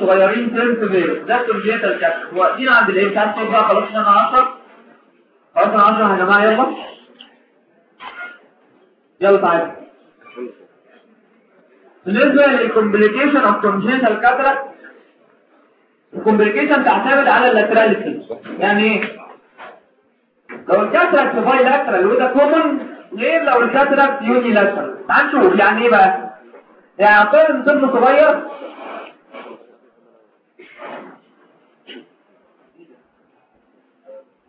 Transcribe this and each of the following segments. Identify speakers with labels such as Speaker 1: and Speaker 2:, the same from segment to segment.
Speaker 1: صغيرين ترم كبير ده congenital cataract واقفين عند الايه بتاع الصوت بقى خلاص أنا 10 خلاص أنا 10 يا جماعة يلا يلا تعالوا بالنسبة لل complication of congenital cataract ال complication تعتمد على ال laterality يعني إيه لو ال cataract bilateral وده common غير لو ال cataract unilateral تعال نشوف يعني إيه بقى يعني طفل طفل صغير.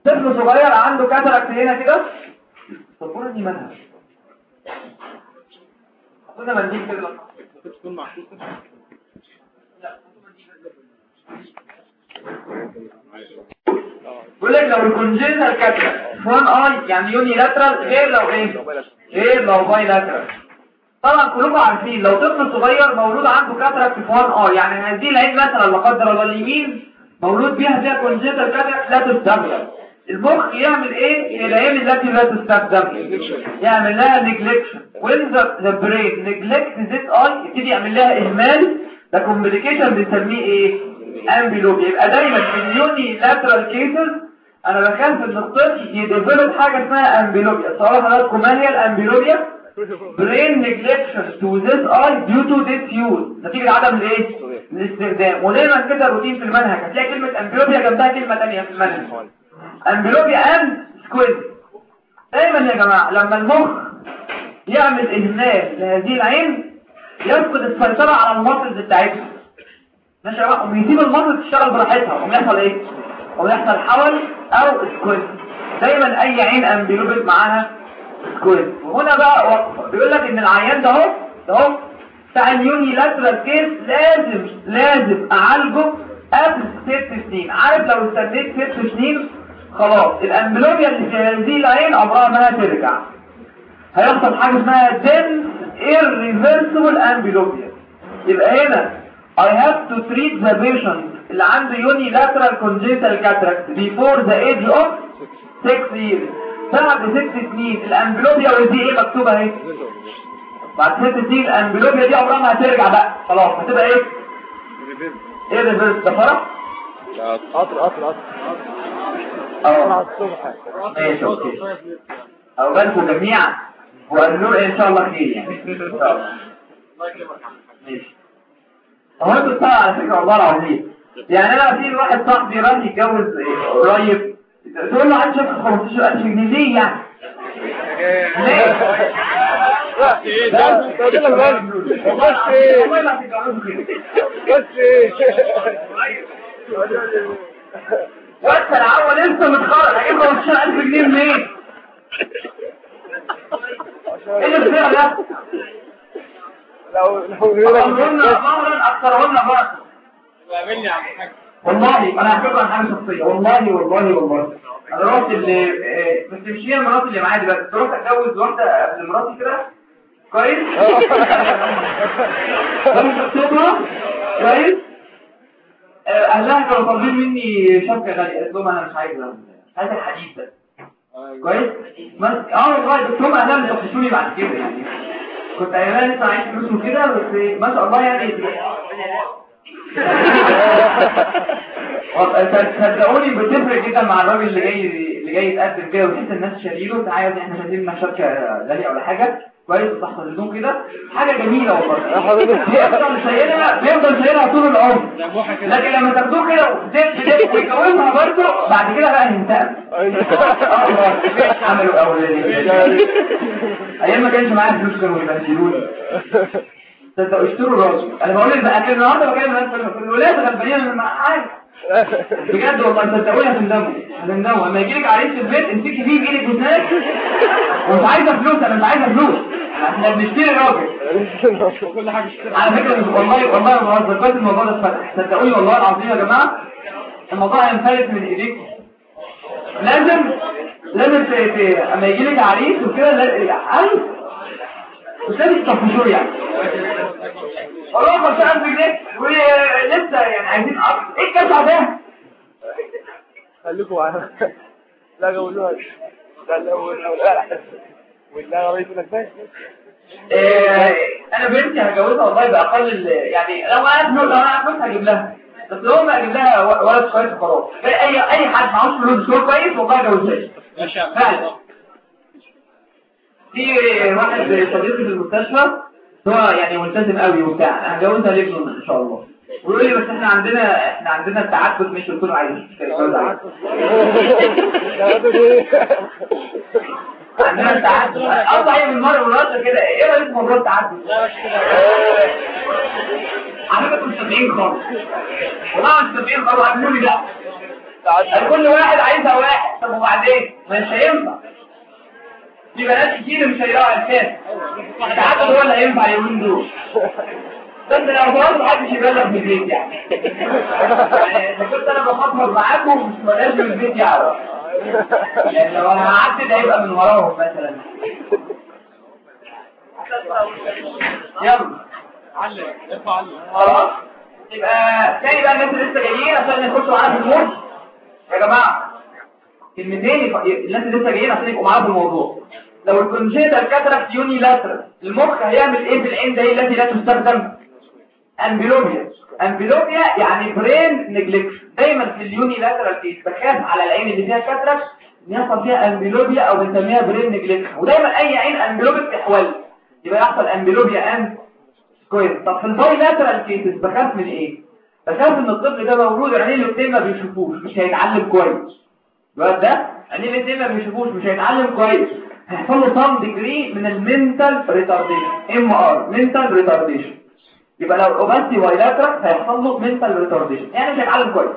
Speaker 1: طفل صغير عنده cataract هنا كده طب دي منها. حطينا منديل كده بيقول لك لو ال congenital cataract one eye يعني unilateral غير لو إيه غير لو bilateral طبعا كلكم عارفين لو طفل صغير مولود عنده cataract في one eye يعني هذه العين مثلا لا قدر الله اليمين مولود بيها فيها congenital cataract لا تستخدم. المخ يعمل إيه؟ العين التي لا تستخدم. يعمل لها when the, the brain. neglects this eye يبتدي يعمل لها إهمال. ده complication بنسميه إيه؟ amblyopia يبقى دايما في ال unilateral cases أنا بخاف إن الطفل ي develop حاجة اسمها amblyopia سؤال حضراتكم ما هي ال amblyopia brain neglection to this eye due to disuse نتيجة عدم الايه الاستخدام ودايما كده روتين في المنهج. هتلاقي كلمة amblyopia جنبها كلمة ثانية في المنهج. amblyopia and squint دايما يا جماعة لما المخ يعمل إهمال لهذه العين يفقد السيطرة على ال muscle بتاعتها. ماشي يا جماعة ويسيب ال muscle تشتغل براحتها. ويحصل إيه؟ ويحصل حول أو squint دايما أي عين amblyopic معاها squint وهنا بقى وقفة بيقول لك إن العيان ده أهو ده أهو. بتاع ال unilateral case لازم لازم أعالجه قبل ست سنين. عارف لو استنيت ست سنين؟ خلاص. ال amblyopia اللي في هذه العين عمرها ما هترجع. هيحصل حاجة اسمها dense irreversible amblyopia يبقى هنا I have to treat the patient. اللي عنده unilateral congenital cataract before the age of 6 years. بعد 6 سنين. ال amblyopia ودي إيه مكتوبة اهي. بعد 6 سنين ال amblyopia دي عمرها ما هترجع بقى. خلاص هتبقى إيه؟ irreversible ده فرح؟
Speaker 2: قطر قطر قطر.
Speaker 1: آه.
Speaker 2: الصبح.
Speaker 1: ماشي أوكي. أولكم جميعا. وقالوا إن شاء الله خير يعني. ماشي. هو أنتوا بتاع على فكرة والله العظيم. يعني أنا في واحد صاحبي راح يتجوز قريب. تقول له عايز شاف 15000 جنيه ليه يعني؟ ليه؟
Speaker 2: لك بس
Speaker 1: العوض لسه متخرج هجيب 15000 جنيه منين؟ إيه اللي ده؟
Speaker 2: لو لو
Speaker 1: أمرنا أمرا أكثرهن فرقا
Speaker 3: قابلني يا عم
Speaker 1: والله أنا هحكي عن حاجة شخصية. والله والله والله. أنا رحت اللي آه، بس مش هي مراتي اللي معايا دلوقتي كنت رحت أتجوز واحدة قبل مراتي كده. كويس؟ كويس؟ آه، أهلها كانوا طالبين مني شبكة غالية. قلت لهم أنا مش عايزة مش عايزة الحديد ده. كويس؟ بس آه والله بس هم أهلها اللي يخشوني بعد كده يعني. كنت ايامها لسه عايز فلوس وكده بس ما شاء الله يعني. صدقوني بتفرق جدا مع الراجل اللي جاي اللي جاي يتقدم كده وتحس الناس شايله تعالى إحنا شايلين لنا شركه غالية ولا حاجة. كويس اللزوم كده. حاجة جميلة والله. بيفضل شايلها بيفضل شايلها طول العمر. لكن لما تاخدوه كده وتدب تدب ويتجوزها برضه بعد كده بقى ينتقم والله عملوا اولاني أيام ما كانش معايا فلوس كانوا يبهدلوني تصدقوا اشتروا راجل أنا بقول لك بقى النهارده بكلم الناس في الولاد غلبانين مع حاجة. بجد والله صدقوني هتندموا هتندموا لما يجي لك عريس في البيت امسكي فيه بايدك وسنانك ومش عايزة فلوس أنا مش عايزة فلوس. إحنا بنشتري راجل
Speaker 3: كل حاجة اشتري
Speaker 1: على فكرة والله والله ما بهزر كويس الموضوع ده. اتفتح صدقوني والله العظيم يا جماعة الموضوع هينفلت من إيديكم. لازم لازم. أما يجي لك عريس وكده. عريس لازم تطفشوه يعني والله 5000 جنيه ولسه يعني عايزين أكتر إيه الكسع ده؟
Speaker 2: خليكم معانا. لا قولوها لا لا لا لا لا. رئيس لك
Speaker 1: آه، أنا بنتي هجوزها والله بأقل ال- يعني لو أنا ابنه لو أنا عارف هجيب لها. بس لو ما أجيب لها ولد كويس خلاص اي أي حد معهوش فلوس كويس والله جوزها
Speaker 3: ما شاء. الله
Speaker 1: في واحد صديقي في المستشفى هو يعني ملتزم قوي وبتاع. أنا هجوزها لابنه إن شاء الله. ويقول لي بس إحنا عندنا إحنا عندنا التعدد مش له عايز عايز. عندنا التعدد. قطع إيه بالمرة والرجل كده. إيه رأيك في موضوع التعدد؟
Speaker 3: لا مش كده.
Speaker 1: على فكرة مش سامعين خالص. والله مش سامعين خالص. عملوا لي لا كل واحد عايزها واحد. طب وبعدين؟ مش هينفع. في بنات كتير مش هيلاقوا أساس. التعدد هو اللي هينفع اليومين دول بس لو خلاص محدش يبلغ من البيت يعني. يعني اذا كنت أنا بخاطر معاكم مش بلاش من البيت يعرف يعني لو أنا قعدت ده هيبقى من وراهم مثلا. يلا.
Speaker 3: علم. ارفع علم.
Speaker 1: خلاص. يبقى تاني بقى الناس اللي لسه جايين عشان يخشوا معانا في الموضوع يا جماعة. كلمتين الناس اللي لسه جايين عشان يبقوا معانا في الموضوع. لو ال congenital cataract unilateral المخ هيعمل إيه في العين ده التي لا تستخدم؟ amblyopia amblyopia يعني brain neglection دايما في ال unilateral case بخاف على العين اللي فيها cataract يحصل فيها amblyopia أو بنسميها brain neglection ودايما أي عين amblyopia تحول. يبقى يحصل amblyopia and squint طب في ال bilateral cases بخاف من إيه؟ بخاف إن الطفل ده مولود عينيه الاثنين ما بيشوفوش مش هيتعلم كويس. الواد ده عينيه الاثنين ما بيشوفوش مش هيتعلم كويس. هيحصل له some degree من ال mental retardation MR mental retardation يبقى لو ال opacity bilateral هيحصل له mental retardation يعني مش هيتعلم كويس.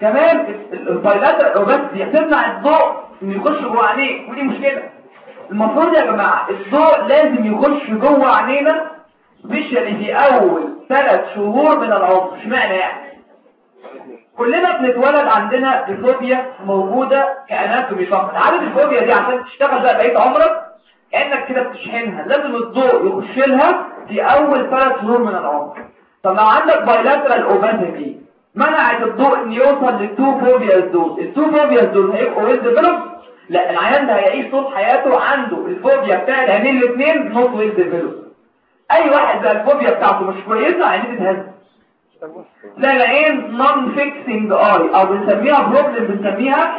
Speaker 1: كمان ال bilateral opacity هتمنع الضوء إنه يخش جوه عينيك ودي مشكلة. المفروض يا جماعة الضوء لازم يخش جوه عينينا specially في أول ثلاث شهور من العمر. اشمعنى يعني؟ كلنا بنتولد عندنا ال fovea موجودة ك anatomy فقط عارف ال fovea دي عشان تشتغل بقى بقية عمرك؟ كأنك كده بتشحنها. لازم الضوء يخش لها في أول ثلاث شهور من العمر. طب لو عندك bilateral opacity منعت الضوء إن يوصل لل two foveas دول ال two foveas دول هيبقوا well developed لا العيان ده هيعيش طول حياته عنده ال fovea بتاع العينين الاثنين not well developed أي واحد بقى ال fovea بتاعته مش كويسة عينيه تتهز لا العين non-fixing eye أو بنسميها problem بنسميها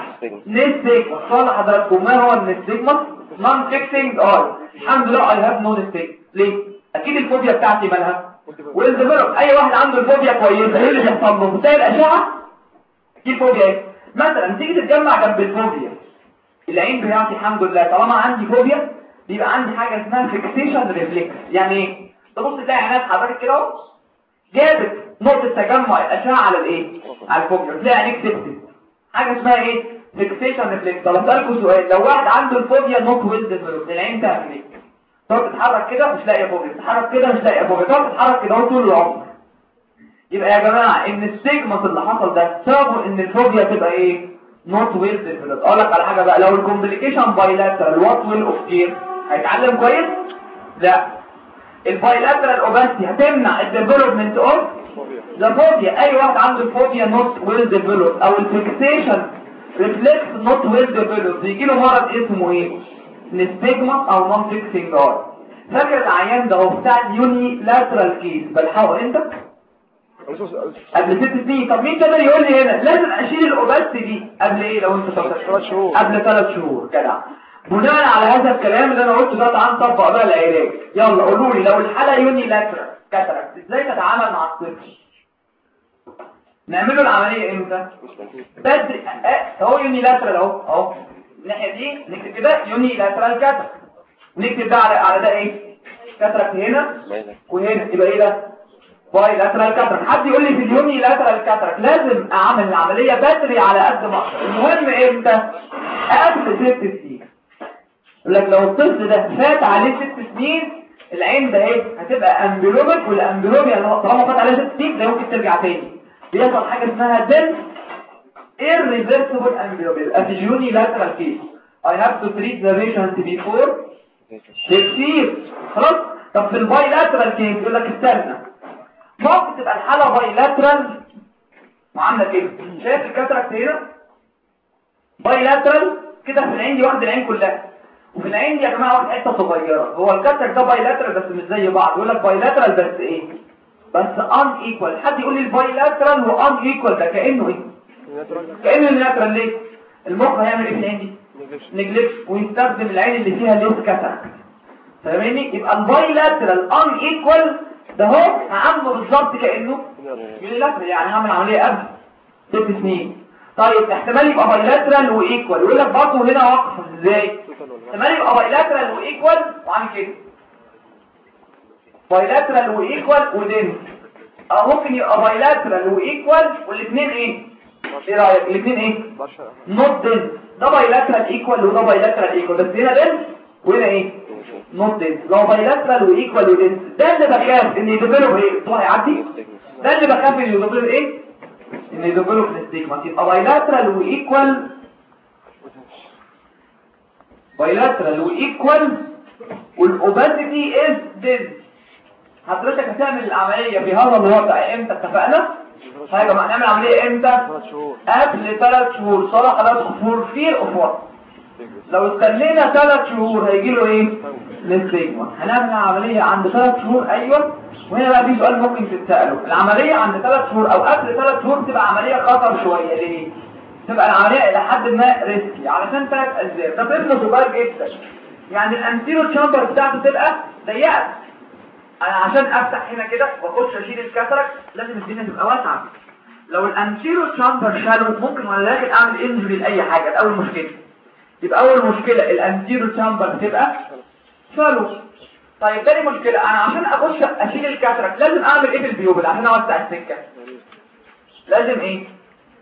Speaker 1: nystagmus صالح حضراتكم ما هو ال nystagmus non-fixing eye الحمد لله I have no nystagmus ليه؟ أكيد ال fovea بتاعتي مالها. well developed أي واحد عنده ال fovea كويسة إيه اللي بيحصل له؟ بتلاقي الأشعة. دي fovea إيه؟ مثلا تيجي تتجمع جنب ال fovea. العين بتاعتي الحمد لله طالما عندي fovea بيبقى عندي حاجة اسمها fixation reflex يعني إيه؟ تبص تلاقي عينين حضرتك كده جابت نقطة تجمع الأشعة على الإيه؟ على ال fovea تلاقي عينيك ثبتت حاجة اسمها إيه؟ fixation reflex طب أسألكوا سؤال. لو واحد عنده ال fovea not well developed العين تعمل إيه؟ تقعد تتحرك كده مش لاقي fovea. تتحرك كده مش لاقي fovea. تقعد تتحرك كده طول العمر يبقى يا جماعة ال nystagmus اللي حصل ده سببه إن ال fovea تبقى إيه؟ not well developed أقول لك على حاجة بقى. لو ال complication bilateral what will occur هيتعلم كويس؟ لا. ال bilateral opacity هتمنع ال development of the fovea أي واحد عنده ال fovea not well developed أو ال fixation reflex not well developed بيجي له مرض اسمه إيه؟ nystagmus أو non-fixing eye فاكر العيان ده؟ هو بتاع ال unilateral case بلحقه أنت؟ قبل ست سنين. طب مين تقدر يقول لي هنا؟ لازم أشيل ال opacity دي. قبل إيه؟ لو أنت فاكر
Speaker 2: ثلاث شهور.
Speaker 1: قبل ثلاث شهور. جدع. بناء على هذا الكلام اللي أنا قلته ده تعال نطبق بقى العلاج يلا قولوا لي لو الحالة unilateral cataract إزاي تتعامل مع الطفل؟ نعمل له العملية إمتى؟ بدري. أه هو unilateral أهو أهو. الناحية دي نكتب كده unilateral cataract نكتب ده على على ده إيه؟ cataract هنا وهنا. يبقى إيه ده؟ bilateral cataract حد يقول لي في ال unilateral cataract لازم أعمل العملية بدري على قد ما أقدر. المهم إمتى؟ قبل ست سنين يقول لك لو الطفل ده فات عليه ست سنين العين ده إيه؟ هتبقى amblyopic وال amblyopia هو طالما فات عليه ست سنين ده ممكن ترجع تاني. بيحصل حاجة اسمها then irreversible في unilateral case. I have to treat the patient before كتير خلاص؟ طب في ال bilateral case يقول لك استنى. ممكن تبقى الحالة bilateral وعامله كده شايف ال cataract هنا؟ bilateral كده في العين دي واخد العين كلها. وفي العين دي يا جماعة واخد حتة صغيرة. هو ال cataract ده bilateral بس مش زي بعض. يقول لك bilateral بس إيه؟ بس unequal حد يقول لي ال bilateral و unequal ده كأنه إيه؟ كأنه unilateral ليه؟ المخ هيعمل إيه في العين دي neglect ويستخدم العين اللي فيها less cataract فاهمني يبقى ال bilateral unequal ده هو عامله بالظبط كأنه unilateral يعني هعمل عملية قبل ست سنين. طيب احتمال يبقى bilateral و equal يقول لك برضه هنا واقف إزاي؟ احتمال يبقى bilateral و equal وعامل كده. bilateral و equal و dense أو ممكن يبقى bilateral و equal والاثنين إيه؟ إيه رأيك؟ الاثنين إيه؟ not dense ده bilateral equal وده bilateral equal بس هنا dense وهنا إيه؟ not dense لو bilateral و equal و dense ده اللي بخاف إن ي develop إيه؟ طول هيعدي ده اللي بخاف إن ي develop إيه؟ إن ي develop ال nystagmus يبقى bilateral و equal bilateral و equal وال opacity is dense حضرتك هتعمل العملية في هذا الوضع إمتى؟ اتفقنا؟ طيب يا جماعة نعمل عملية إمتى؟ قبل 3 شهور. صلاه ثلاث شهور fear of what لو استنينا 3 شهور هيجي له إيه؟ ال nystagmus هنعمل عمليه عند 3 شهور؟ أيوه. وهنا بقى في سؤال ممكن تتسأله. العملية عند 3 شهور أو قبل 3 شهور تبقى عملية خطر شوية. ليه؟ تبقى العملية إلى حد ما risky علشان ثلاث اسباب ده طفل صغير جدا يعني ال anterior chamber بتاعته تبقى ضيقة. أنا عشان أفتح هنا كده وأخش أشيل ال cataract لازم الدنيا تبقى واسعة. لو ال anterior chamber shallow ممكن وأنا داخل أعمل injury لأي حاجة؟ ده أول مشكلة. يبقى أول مشكلة ال anterior chamber تبقى shallow طيب تاني مشكلة أنا عشان أخش أشيل ال cataract لازم أعمل إيه في ال pupil عشان أوسع السكة؟ لازم إيه؟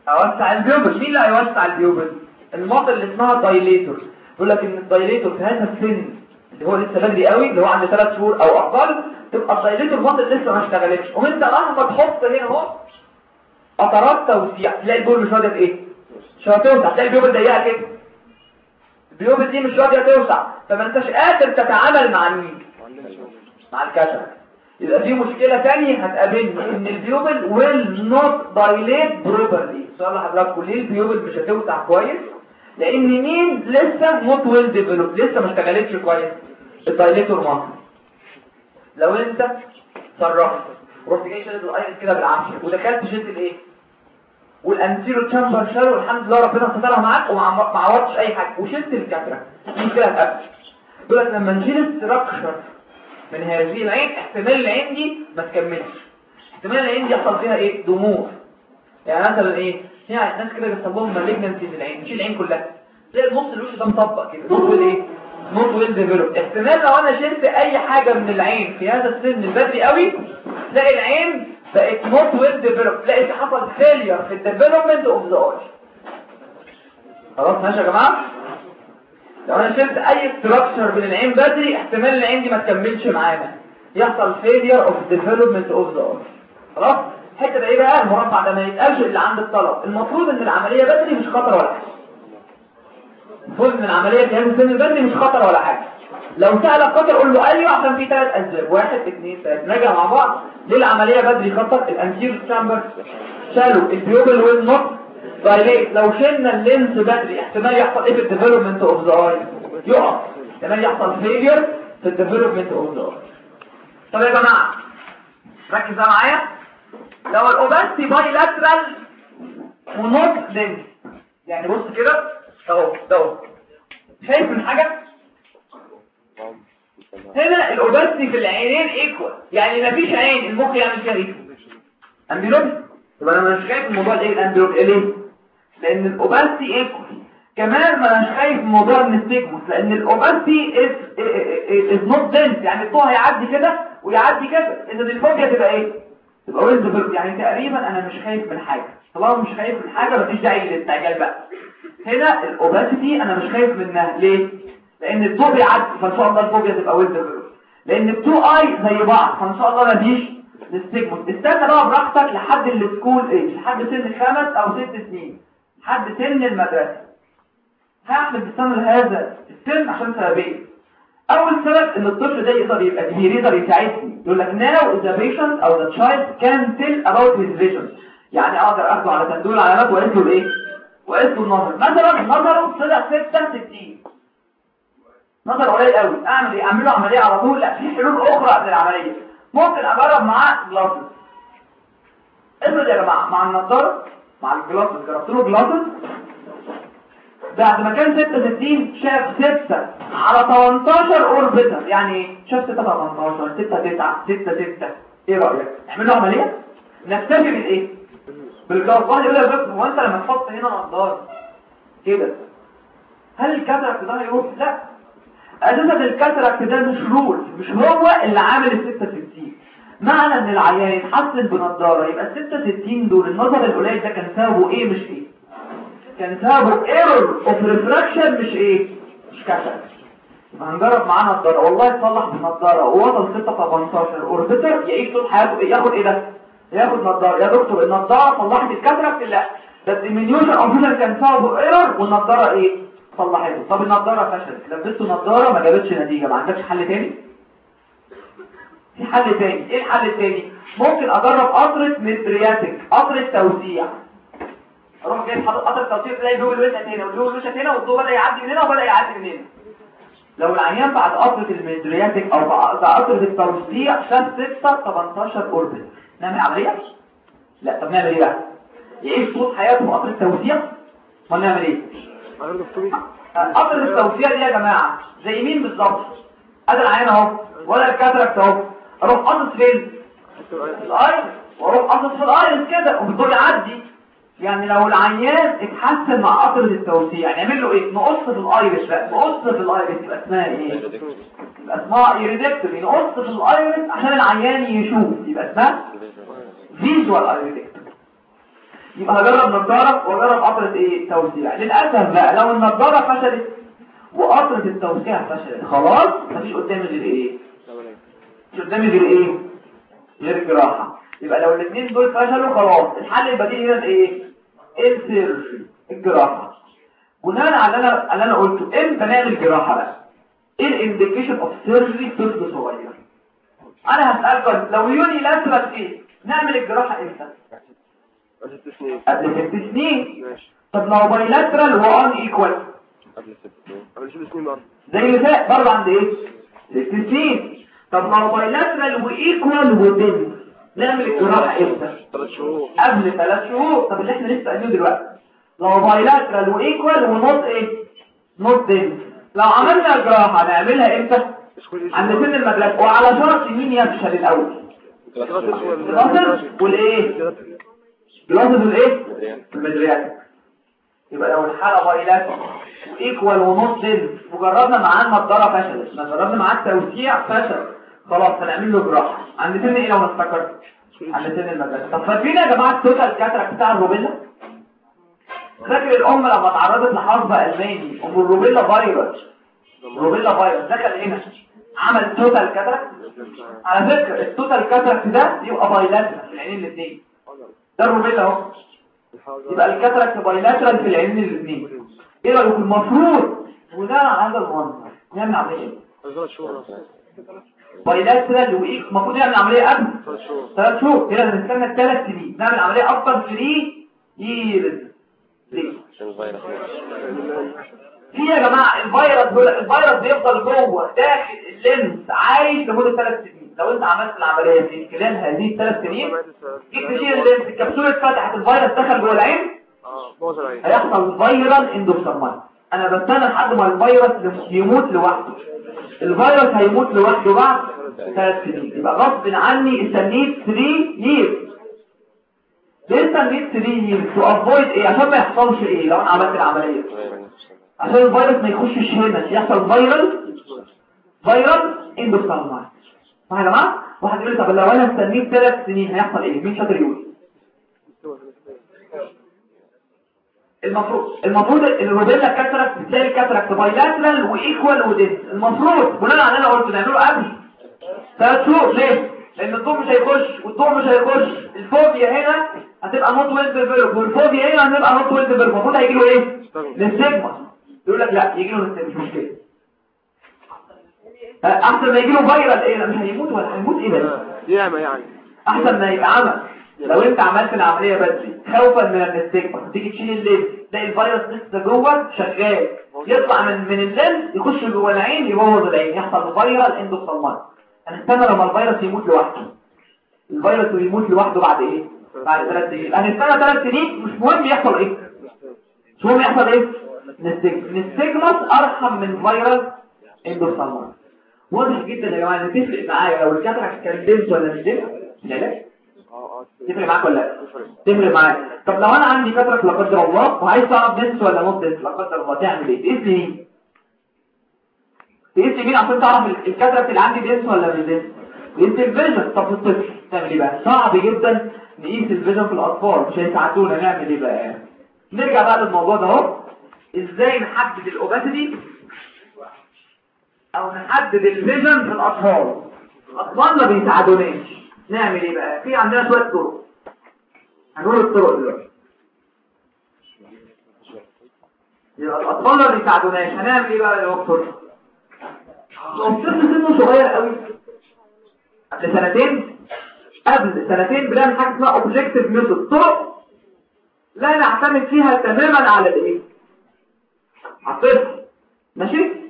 Speaker 1: أوسع ال pupil مين اللي هيوسع ال pupil ال muscle اللي اسمها dilator يقول لك إن ال dilator في هذا السن اللي هو لسه بدري قوي اللي هو عند 3 شهور أو أقل تبقى ال dilator muscle لسه ما اشتغلتش. وانت مهما تحط هنا أهو قطرات توسيع. تلاقي ال pupil مش راضيه إيه مش راضيه توسع. تلاقي ال pupil ضيقة كده. ال pupil دي مش راضية توسع. فما أنتش قادر تتعامل مع مين؟ مع الكشف. يبقى في مشكلة تانية هتقابلني إن ال pupil will not dilate properly. سؤال لحضراتكم ليه ال pupil مش هتوسع كويس؟ لأن مين لسه not well developed لسه ما اشتغلتش كويس؟ ال dilator muscle. لو أنت صرفت ورحت جاي شادد ال iris كده بالعافية ودخلت شلت الإيه؟ وال anterior chamber shallow والحمد لله ربنا سترها معاك وما ما عوضتش أي حاجة وشلت ال cataract. دي كده هتقفل لك لما نشيل ال structure من هذه العين احتمال العين دي ما تكملش. احتمال العين دي يحصل فيها إيه؟ ضمور. يعني مثلا إيه؟ في ناس كده بيحصل لهم malignancy في العين. نشيل العين كلها. تلاقي النص الوش ده مطبق كده. نص إيه؟ not well developed احتمال لو أنا شلت أي حاجة من العين في هذا السن البدري قوي تلاقي العين بقت not well developed تلاقي حصل failure في ال development of the eye خلاص ماشي يا جماعة؟ لو أنا شلت أي structure من العين بدري احتمال العين دي ما تكملش معانا. يحصل failure of development of the eye خلاص؟ الحتة ده إيه بقى المربع ده ما يتقالش اللي عند الطلب. المفروض إن العملية بدري مش خطر ولا حاجة. المفروض إن العملية في هذا السن البدري مش خطر ولا حاجة. لو سألك خطر قول له أيوه عشان في ثلاث أسباب. واحد اثنين ثلاثة نرجع مع بعض. ليه العملية بدري خطر؟ ال anterior chamber shallow. ال pupil will not dilate لو شلنا ال lens بدري احتمال يحصل إيه في ال development of the eye يقف. احتمال يحصل failure في ال development of the eye طب يا جماعة ركز بقى معايا. لو ال opacity bilateral و not dense يعني بص كده أهو أهو. شايف من حاجة؟ هنا ال opacity في العينين equal يعني مفيش عين المخ يعمل فيها إيه amblyopia يبقى أنا مش خايف من موضوع الايه ال amblyopia ليه؟ لأن ال opacity equal كمان ما أناش خايف من موضوع ال nystagmus لأن ال opacity is not dense يعني الضوء هيعدي كده ويعدي كده. إذا ال fovea تبقى إيه؟ تبقى well developed يعني تقريبا أنا مش خايف من حاجة طالما مش خايف من حاجة مفيش داعي للاستعجال بقى. هنا ال opacity أنا مش خايف منها. ليه؟ لأن الضوء بيعدي فإن شاء الله ال fovea تبقى well developed لأن ال two eyes زي بعض فإن شاء الله مفيش nystagmus استنى بقى براحتك لحد ال school age لحد سن خمس أو ست سنين. لحد سن المدرسة. هعمل بستنى هذا السن عشان سببين أول سبب إن الطفل ده يقدر يبقى يقدر يساعدني. يقول لك now the patient أو the child can tell about his vision. يعني أقدر أخده على تندول علامات وقلت له إيه؟ وقلت له النظر. مثلا نظره طلع 66 نظر قليل قوي. أعمل إيه؟ اعمل له عملية على طول. لا في حلول أخرى قبل العملية. ممكن أجرب معاه جلاسز افرض يا جماعة؟ مع النضاره مع الجلاسز جربت له جلاسز بعد ما كان 66 شاف 6 على 18 اوربيتال يعني شاف 6 على 18 6 9 6 6 إيه رأيك؟ نعمل له عملية؟ نكتفي بالايه بال glasses واحد يقول لك هو انت لما تحط هنا نضاره كده هل ال cataract ده هيروح لا. أساسا ال cataract ده مش role مش هو اللي عامل ال 66 معنى ان العيان يتحسن بنضاره يبقى ال 66 دول النظر القليل ده كان سببه إيه مش إيه؟ كان سببه error of refraction مش إيه؟ مش cataract هنجرب معاه نضاره والله يصلح بنضاره ووصل 6 18 or better يعيش طول حياته ياخد إيه ده؟ ياخد نضارة. يا دكتور النضارة صلحت ال cataract لا ده ال diminution of كان سببه error والنضارة إيه؟ صلحته. طب النضارة فشلت. لبسته نضارة ما جابتش نتيجة. ما عندكش حل تاني؟ في حل تاني. إيه الحل التاني؟ ممكن أجرب قطرة mydriatic قطرة توسيع. أروح جايب حاطط قطرة توسيع تلاقي جوه الوشة هنا وجوه الوشة هنا والضوء بدأ يعدي من هنا وبدأ يعدي من هنا. لو العيان بعد قطرة ال mydriatic أو بعد قطرة التوسيع شاف 6 18 or better نعمل عملية؟ لا. طب نعمل إيه بقى؟ يعيش طول حياته قطرة توسيع؟ ما نعمل إيه؟ قطر التوسيع دي يا جماعة زي مين بالظبط؟ ادي العين أهو ولا ال cataract أهو. أروح قصص فين؟ ال iris وأروح قصص في ال iris كده. وبتقول يعدي يعني لو العيان اتحسن مع قطر التوسيع نعمل له إيه؟ نقص في ال iris بقى نقص في ال iris يبقى اسمها إيه؟ يبقى اسمها iridectomy نقص في ال iris عشان العيان يشوف. يبقى اسمها visual iridectomy يبقى هجرب نظارة واجرب قطرة إيه؟ توسيع للأسف بقى لو النظارة فشلت وقطرة التوسيع فشلت خلاص مفيش قدامي غير إيه؟ قدامي غير إيه؟ غير الجراحة يبقى لو الاثنين دول فشلوا خلاص الحل البديل هنا إيه؟ ال surgery الجراحة. بناء على أنا اللي أنا قلته إمتى نعمل جراحة بقى؟ إيه ال indication of surgery طفل صغير أنا هسألكم لو unilateral إيه؟ نعمل الجراحة إمتى؟
Speaker 2: ست سنين.
Speaker 1: قبل ست سنين؟
Speaker 2: ماشي.
Speaker 1: طب لو bilateral و unequal
Speaker 2: قبل ست سنين. قبل ست سنين برضه.
Speaker 1: زي اللي فات برضه عند إيه؟ ست سنين. طب لو bilateral و equal و dense نعمل الجراحه إمتى؟
Speaker 2: ثلاث شهور.
Speaker 1: قبل ثلاث شهور. طب اللي إحنا لسه قايلينه دلوقتي. لو bilateral و equal و not إيه not dense لو عملنا الجراحه نعملها إمتى؟ عند سن المدرسة. وعلى شرط مين يفشل الأول. والإيه؟ glasses والإيه؟ ال mydriatics يبقى لو الحالة bilateral equal و not dense وجربنا معاه النضاره فشلت ما جربنا معاه التوسيع فشل. خلاص هنعمل له جراحه عند سن إيه لو نفتكر عند سن المدرسة. طب فاكرين يا جماعة ال total cataract بتاع ال rubella؟ فاكر الأم لما اتعرضت لحصبة ألماني؟ أم ال rubella virus. ال rubella virus دخل هنا. عمل total cataract على فكرة ال total cataract ده يبقى bilateral في العينين الاثنين ده ال rubella اهو. يبقى ال cataract bilateral في العينين الاثنين إيه رأيكم؟ المفروض بناء على هذا المنظر نعمل
Speaker 2: عملية.
Speaker 1: bilateral وايه المفروض نعمل عملية قبل.
Speaker 2: ثلاث شهور.
Speaker 1: ثلاث شهور كده هنستنى ثلاث سنين. نعمل عملية after 3 years ليه في يا جماعة الفيروس الفيروس بيفضل جوه داخل ال lens عايش لمدة ثلاث سنين. لو أنت عملت العملية في خلال هذه الثلاث سنين جيت تشيل ال lens الكبسوله اتفتحت الفيروس دخل جوه العين
Speaker 2: آه العين.
Speaker 1: هيحصل viral endophthalmitis أنا بستنى لحد ما الفيروس يموت لوحده. الفيروس هيموت لوحده بعد ثلاث سنين. يبقى غصب عني استنيت 3 years. ليه استنيت 3 years to avoid إيه؟ عشان ما يحصلش إيه؟ لو أنا عملت العملية. عشان الفيروس ما يخشش هنا. يحصل viral viral endophthalmitis صح يا جماعة؟ واحد يقول لي طب لو أنا استنيت ثلاث سنين هيحصل إيه؟ مين شاطر يقول؟ المفروض المفروض ان الروبيلا كاتراكت بتلاقي الكاتراكت بايلاترال وإيكوال وديس المفروض بناء على أنا قلته نعمله قبل ثلاث شهور ليه؟ لأن الضوء مش هيخش والضوء مش هيخش. ال fovea هنا هتبقى not well developed وال fovea هنا هتبقى not well developed المفروض هيجي له إيه؟ للسيجما. يقول لك لا يجي له مش مشكلة. أحسن ما يجي له viral إيه؟ مش هيموت ولا هيموت إيه بس
Speaker 2: ياما يعني.
Speaker 1: أحسن ما يبقى عمى. لو انت عملت العملية بدري خوفا من ال nystagmus تيجي تشيل الليل تلاقي الفيروس لسه جوه شغال. يطلع من من الليل يخش جوه العين يبوظ العين. يحصل viral endophthalmitis هنستنى لما الفيروس يموت لوحده. الفيروس يموت لوحده بعد إيه؟ بعد ثلاث سنين. هنستنى ثلاث سنين مش مهم يحصل إيه؟ مش مهم يحصل إيه؟ nystagmus أرحم من viral endophthalmitis واضح جدا يا جماعة تفرق معايا. لو ال cataract كان dense ولا مش العلاج تفرق معاك ولا لا؟ تفرق معاك. طب لو أنا عندي cataract لا قدر الله وعايز تعرف dense ولا مش dense لا قدر الله تعمل إيه؟ تقيس لي مين؟ تقيس لي مين؟ عشان تعرف ال- ال cataract اللي عندي dense ولا مش dense تقيس ال vision طب الطفل تعمل إيه بقى؟ صعب جدا نقيس ال vision في الأطفال مش هيساعدونا. نعمل إيه بقى نرجع بقى للموضوع ده أهو. إزاي نحدد ال opacity؟ أو نحدد ال vision في الأطفال. الأطفال ما بيساعدوناش. نعمل إيه بقى؟ في عندنا شوية طرق. هنقول الطرق دلوقتي. الأطفال ما بيساعدوناش هنعمل إيه بقى يا دكتور؟ لو الطفل سنه صغير قوي قبل سنتين قبل سنتين بنعمل حاجة اسمها objective method طرق لا نعتمد فيها تماما على الايه على الطفل ماشي؟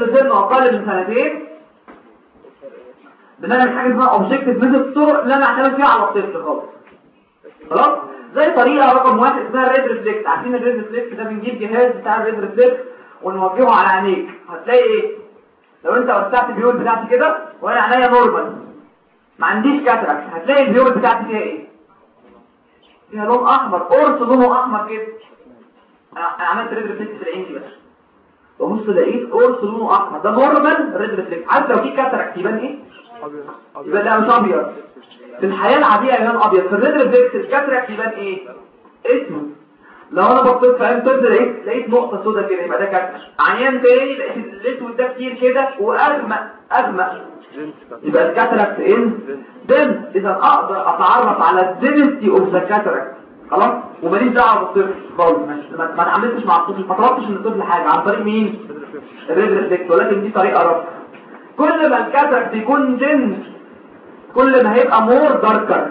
Speaker 1: الطفل سنه أقل من سنتين بنعمل حاجة اسمها objective method طرق لا نعتمد فيها على الطفل خالص. خلاص؟ زي طريقة رقم واحد اسمها ال red reflex عارفين ال red reflex ده بنجيب جهاز بتاع ال red reflex ونوجهه على عينيك. هتلاقي إيه؟ لو أنت وسعت ال pupil بتاعتي كده وأنا عينيا normal ما عنديش cataract هتلاقي ال pupil بتاعتي فيها إيه؟ فيها لون أحمر. قرص لونه أحمر كده أنا عملت red reflex في العين دي بس. وبص لقيت قرص لونه احمر ده normal red reflex عارف لو في cataract يبان إيه؟
Speaker 2: أبيض.
Speaker 1: يبقى ده مش أبيض. في الحياة العادية يبان أبيض. في ال red reflex ال cataract يبان إيه؟ اسود لو أنا بصيت في عين طفل لقيت لقيت نقطة سوداء كده يبقى ده cataract عيان تاني لقيت الاسود ده كتير كده
Speaker 2: وأغمق أغمق.
Speaker 1: يبقى ال cataract dense إذا أقدر أتعرف على ال density of the cataract خلاص؟ وماليش دعوة بالطفل خالص ما اتعاملتش مع الطفل ما طلبتش من الطفل حاجة. عن طريق مين؟ ال red reflex ولكن دي طريقة رفض كل ما ال cataract يكون dense كل ما هيبقى more darker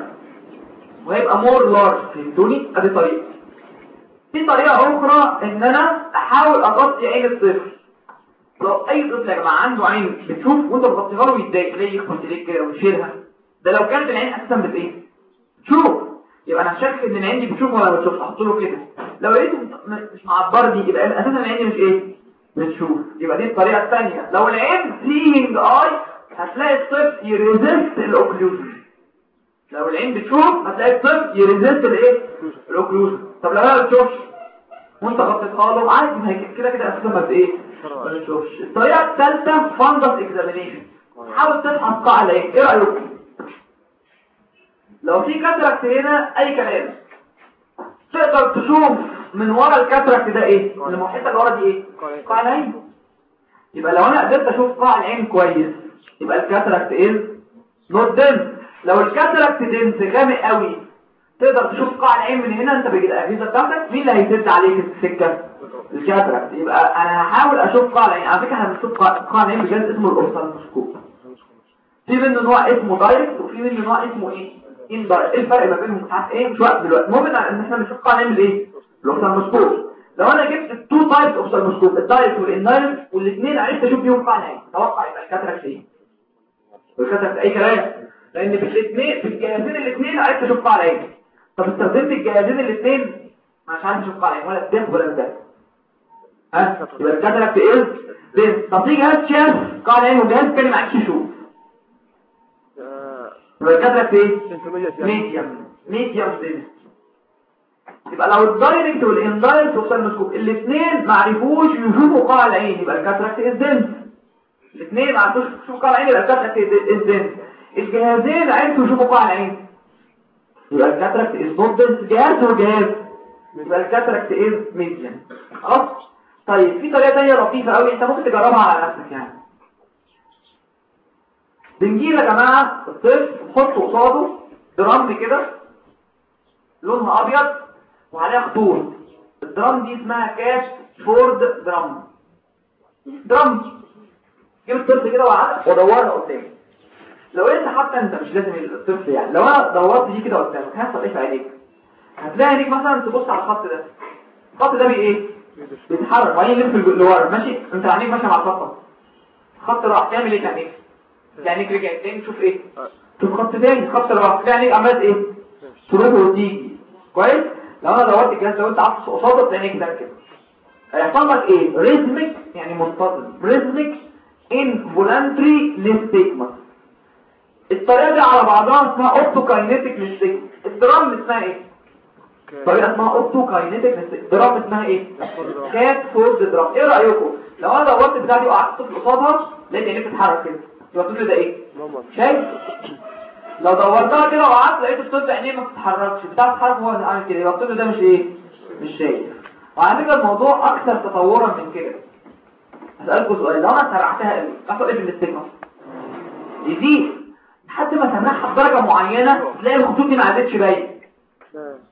Speaker 1: وهيبقى more large فهمتوني؟ أدي طريقة. في طريقة أخرى إن أنا أحاول أغطي عين الطفل. لو أي طفل يا جماعة عنده عين بتشوف وأنت بتغطيها له يتضايق ليه يخبط؟ ليك كده؟ ويشيلها؟ ده لو كانت العين أساسا بت إيه شوف. يبقى أنا شاك إن العين دي بتشوف ولا ما بتشوفش أحط له كده. لو لقيته مش معبرني يبقى أساسا العين دي مش إيه؟ بتشوف. يبقى دي الطريقة الثانية لو العين seeing eye هتلاقي الطفل ي resist ال occlusion لو العين بتشوف هتلاقي الطفل ي resist الإيه؟ ال occlusion طب لو ما بتشوفش؟ وأنت غطيتها له؟ عادي ما هي كده كده أساسا ما بت إيه ما بتشوفش. الطريقة الثالثه fundus examination حاول تفحص قاع العين إيه رايكم لو في cataract هنا أي كلام. تقدر تشوف من ورا ال cataract ده إيه؟ المحيطة اللي ورا دي إيه؟ قاع العين. يبقى لو أنا قدرت أشوف قاع العين كويس يبقى ال cataract إيه؟ not dense لو ال cataract dense غامق قوي تقدر تشوف قاع العين من هنا أنت بالاجهزه بتاعتك مين اللي هيسد عليك السكة؟ ال cataract. يبقى أنا هحاول أشوف قاع العين. على فكرة إحنا بنشوف قاع العين بجد اسمه ال ophthalmoscope في منه نوع اسمه direct وفي منه نوع اسمه إيه؟ indirect إيه الفرق ما بينهم؟ عارف إيه مش وقت دلوقتي. المهم إن إحنا بنشوف قاع العين بالايه ال ophthalmoscope لو أنا جبت ال two types ophthalmoscope ال direct وال indirect والاثنين عرفت أشوف بيهم قاع العين توقع يبقى ال cataract إيه؟ وال cataract أي كلام؟ لأن في الاثنين في الجهازين الاثنين عرفت أشوف قاع العين طب استخدمت الجهازين الاثنين مش عارف أشوف قاع العين ولا الدم ولا الدم ها؟ يبقى ال cataract إيه؟ بس طب في جهاز شاف قاع العين وجهاز تاني ما عادش يشوف. يبقى
Speaker 2: ال cataract
Speaker 1: إيه medium dense يبقى لو ال direct وال indirect ophthalmoscope الاثنين ما عرفوش يشوفوا قاع العين يبقى ال cataract is dense الاثنين ما عرفوش يشوفوا قاع العين يبقى ال cataract is dense الجهازين عرفوا يشوفوا قاع العين. يبقى ال cataract is not dense جهاز وجهاز. يبقى ال cataract is medium خلاص؟ طيب في طريقة ثانية لطيفة قوي أنت ممكن تجربها على نفسك يعني. بنجيب يا جماعة الطفل نحطه قصاده drum كده لونها أبيض وعليها خطوط. ال drum دي اسمها Catford drum drum جيب الطفل كده وقعدت ودورها قدامي. لو انت حتى أنت مش لازم الطفل يعني. لو أنا دورت دي كده قدامك هيحصل إيه في عينيك؟ هتلاقي عينيك مثلا تبص على الخط ده. الخط ده بي إيه بيتحرك. وبعدين يلف لورا ماشي؟ أنت عينيك ماشية مع الخط. الخط راح تعمل إيه عينيك؟ عينيك رجعت تاني تشوف إيه؟ تشوف خط تاني. خط راح تلاقي عينيك عملت إيه؟ تروح وتيجي كويس؟ لو أنا دورت الجهاز لو انت عارف قصاده تلاقي عينيك ده كده. هيحصل لك إيه؟ rhythmic يعني منتظم. rhythmic involuntary nystagmus الطريقة دي على بعضها اسمها optokinetic nystagmus ال drum اسمها إيه؟ طريقة اسمها optokinetic ال drum اسمها إيه؟ Catford drum إيه رأيكم؟ لو أنا دورت بتاعتي وقعدت قصادها لقيت عينيك بتتحرك كده. يبقى الطفل ده
Speaker 2: إيه؟
Speaker 1: شايف؟ لو دورتها كده وقعدت لقيت الطفل عينيه ما بتتحركش. بتاع تتحرك هو اللي عامل كده. يبقى الطفل ده مش إيه؟ مش شايف. وعلى فكرة الموضوع أكثر تطورا من كده. هسألكوا سؤال. لو أنا سرعتها قوي احصل إيه في الاستجمة يزيد. لحد ما سمعها بدرجة معينة تلاقي الخطوط دي ما عادتش باين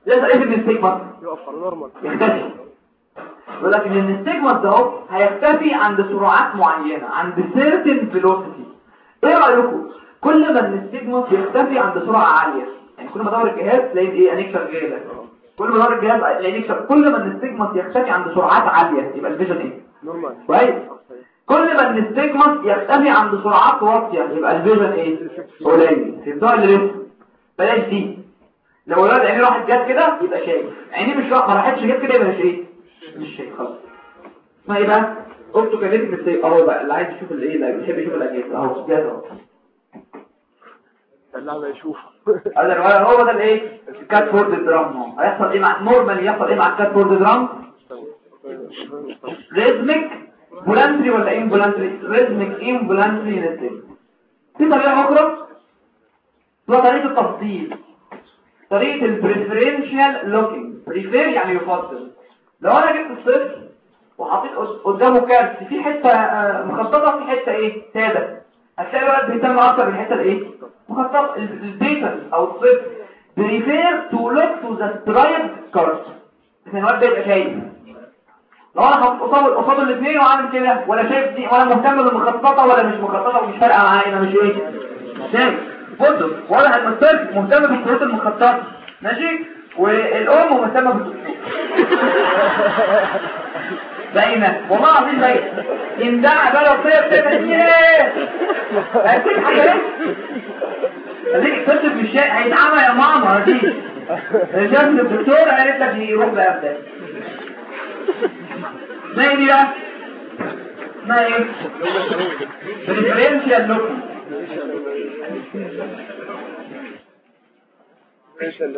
Speaker 1: لازم إيه في الاستجمة
Speaker 2: يقف على نورمال.
Speaker 1: يختفي. ولكن إن الاستجمة ده هيختفي عند سرعات معينة عند certain velocity. إيه رأيكم؟ كل ما الاستجمة يختفي عند سرعة عالية. يعني كل ما دور الجهاز تلاقي إيه عينيك شغالة كل ما دور الجهاز شغالة كل ما ال nystagmus يختفي عند سرعات عالية. يبقى ال vision
Speaker 2: إيه؟ normal.
Speaker 1: كويس؟ كل ما الاستجمنت يختفي عند سرعات واطية يبقى ال vision إيه؟ قليل. في الضوء اللي لسه بلاش دي. لو الولد عينيه راحت جت كده يبقى شايف. عينيه مش راح ما راحتش جت كده يبقى مش إيه مش شايف. خلاص. اسمها إيه بقى؟ optokinetic nystagmus اهو بقى اللي عايز يشوف الايه اللي بيحب يشوف الاجهزه أهو جاهز أهو.
Speaker 2: اللعبة يشوف.
Speaker 1: هذا الولد هو ده الايه ال Catford drum هيحصل إيه مع normal يحصل إيه مع ال Catford drum rhythmic voluntary ولا involuntary rhythmic involuntary nystagmus في طريقة أخرى؟ هو طريقة التفضيل. طريقة ال preferential looking prefer يعني يفضل. لو أنا جبت الصفر قد- قدامه card في حتة آه، مخططة في حتة إيه؟ سادة. هتلاقي الولد بيهتم أكتر من الحتة الإيه؟ مخططة البيتر أو الصفر. prefer to look to the striped card عشان الولد ده يبقى شايف. لو أنا حاطط قصاد قصاد الاثنين وعامل كده ولا شايف دي ولا مهتم بالمخططه ولا مش مخططه ومش فارقة معايا أنا مش إيه؟ شايف. بصوا ولا هتمثل مهتم بالكروت المخططه ماشي؟ والأم مهتمة بالدكتور باينه والله العظيم باينه يندع بقى لو طيب كده إيه. هتسيب حاجة إيه اديك كتب في الشارع هيتعمى يا ماما دي شفت الدكتور قالت لك يروح بقى ما هي دي بقى ما إيه بريفرنشال لوكينج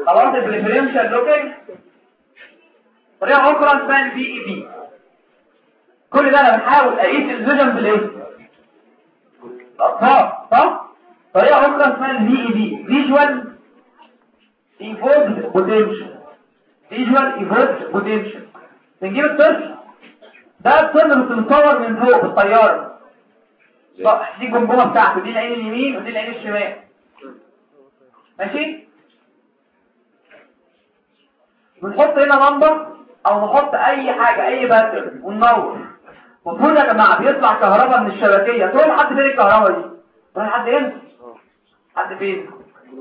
Speaker 1: خلاص البريفرنشال لوكينج طريقه أخرى اسمها ال VEP. كل ده أنا بحاول أقيس ال vision بالايه صح صح؟ طريقة أخرى اسمها ال VEP visual evoked potential visual evoked potential بنجيب الطفل ده الطفل متصور من فوق بالطياره صح دي الجمجمة بتاعته دي العين اليمين ودي العين الشمال. ماشي؟ بنحط هنا لمبه أو نحط أي حاجة أي pattern وننور. المفروض يا جماعة بيطلع كهرباء من الشبكية تقول لحد فين الكهرباء دي تقول لحد هنا حد فين؟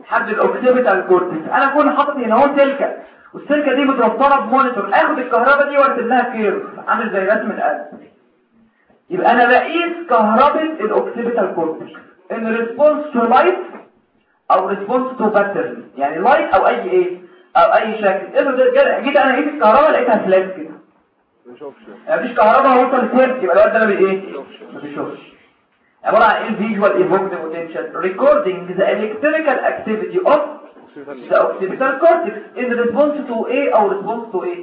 Speaker 1: حد ال occipital cortex أنا أكون حاطط هنا اهو سلكه والسلكة دي متوصله ب monitor. آخد الكهرباء دي وارسم لها عامل زي رسم القلب. يبقى أنا بقيس كهرباء ال occipital cortex in response to light أو response to pattern يعني light أو أي إيه؟ أو أي شكل. جا- جيت أنا قيس الكهرباء لقيتها flat كده. مفيش كهرباء وصل سيرت يبقى الواد ده ما بإيه؟ ما بيشوفش عبارة عن إيه؟ ال visual evoked potential recording the electrical activity of the occipital cortex in response to A أو response to A.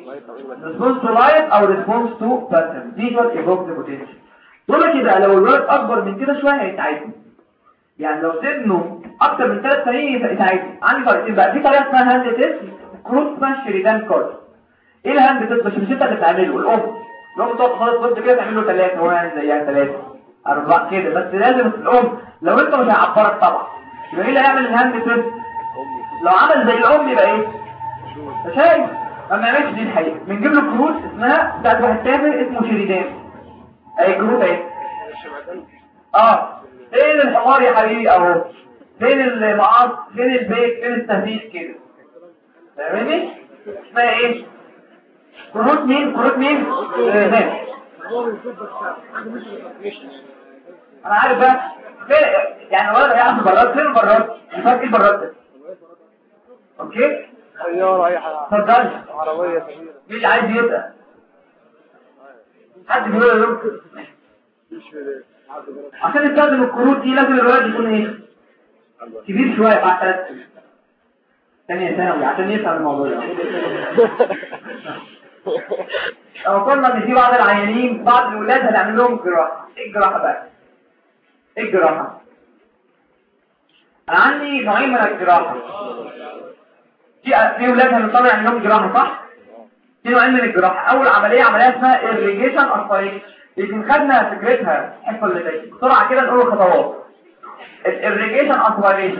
Speaker 1: Response to light أو response to pattern. Visual evoked potential دول كده لو الولد أكبر من كده شوية هيتعادل. يعني لو سنه أكتر من 3 سنين يتعادل. عندي طريقتين بقى في طريقه اسمها hand test كروس اسمها Sheridan card إيه ال hand test مش انت اللي بتعمله الأم. الام تقعد خالص ضد كده تعمل له ثلاثة هو يعني زيها ثلاثة أربعة كده. بس لازم الأم لو أنت مش هيعبرك طبعا. يبقى إيه اللي هيعمل ال hand test لو عمل زي الأم يبقى إيه؟ مش ما بنعملش دي الحقيقة. بنجيب له كروت اسمها بتاعت واحد تافه اسمه شريدان أي كروت أهي. آه. فين الحمار يا حبيبي؟ أهو. فين المعاص؟ فين البيت؟ فين التهديد كده؟ فاهمني؟ اسمها إيه؟ كروت مين؟ كروت مين؟ شريدان أنا عارف بقى. فين- يعني ولا يعرف براد فين البراد الفرق ده. أوكي؟
Speaker 2: طيارة أي حاجة
Speaker 1: اتفضل.
Speaker 2: عربية كبيرة.
Speaker 1: مش عايز يبقى حد بيقول له يمكن
Speaker 2: مش في
Speaker 1: عشان يستخدم الكروت دي لازم الولد يكون إيه؟ كبير شوية بعد ثلاث ثانية ثانوي عشان يفهم الموضوع ده. لو قلنا ان في بعض العيانين بعض الولاد هنعمل لهم جراحة. إيه الجراحة بقى؟ إيه الجراحة؟ أنا عندي نوعين من الجراحة. في في ولاد هنضطر نعمل لهم جراحة صح؟ في نوعين من الجراحة. أول عملية عملية اسمها irrigation aspiration يمكن خدنا فكرتها. الحصة اللي فاتت بسرعة كده نقول الخطوات. irrigation aspiration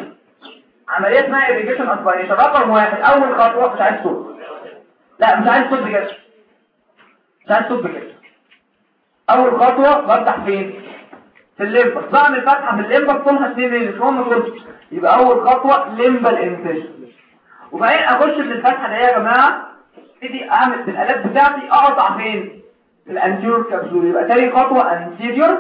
Speaker 1: عملية اسمها irrigation aspiration رقم واحد أول خطوة مش عايز صوت لا مش عايز صوت بجد مش عايز صوت بجد أول خطوة بفتح فين؟ في الليمبس بعمل فتحة في طولها 2 مللي مش هم دول يبقى أول خطوة limbal incision وبعدين أخش من الفتحة دي يا جماعة. ابتدي أعمل بالالات بتاعتي أقطع فين؟ في ال anterior capsule. يبقى تاني خطوة anterior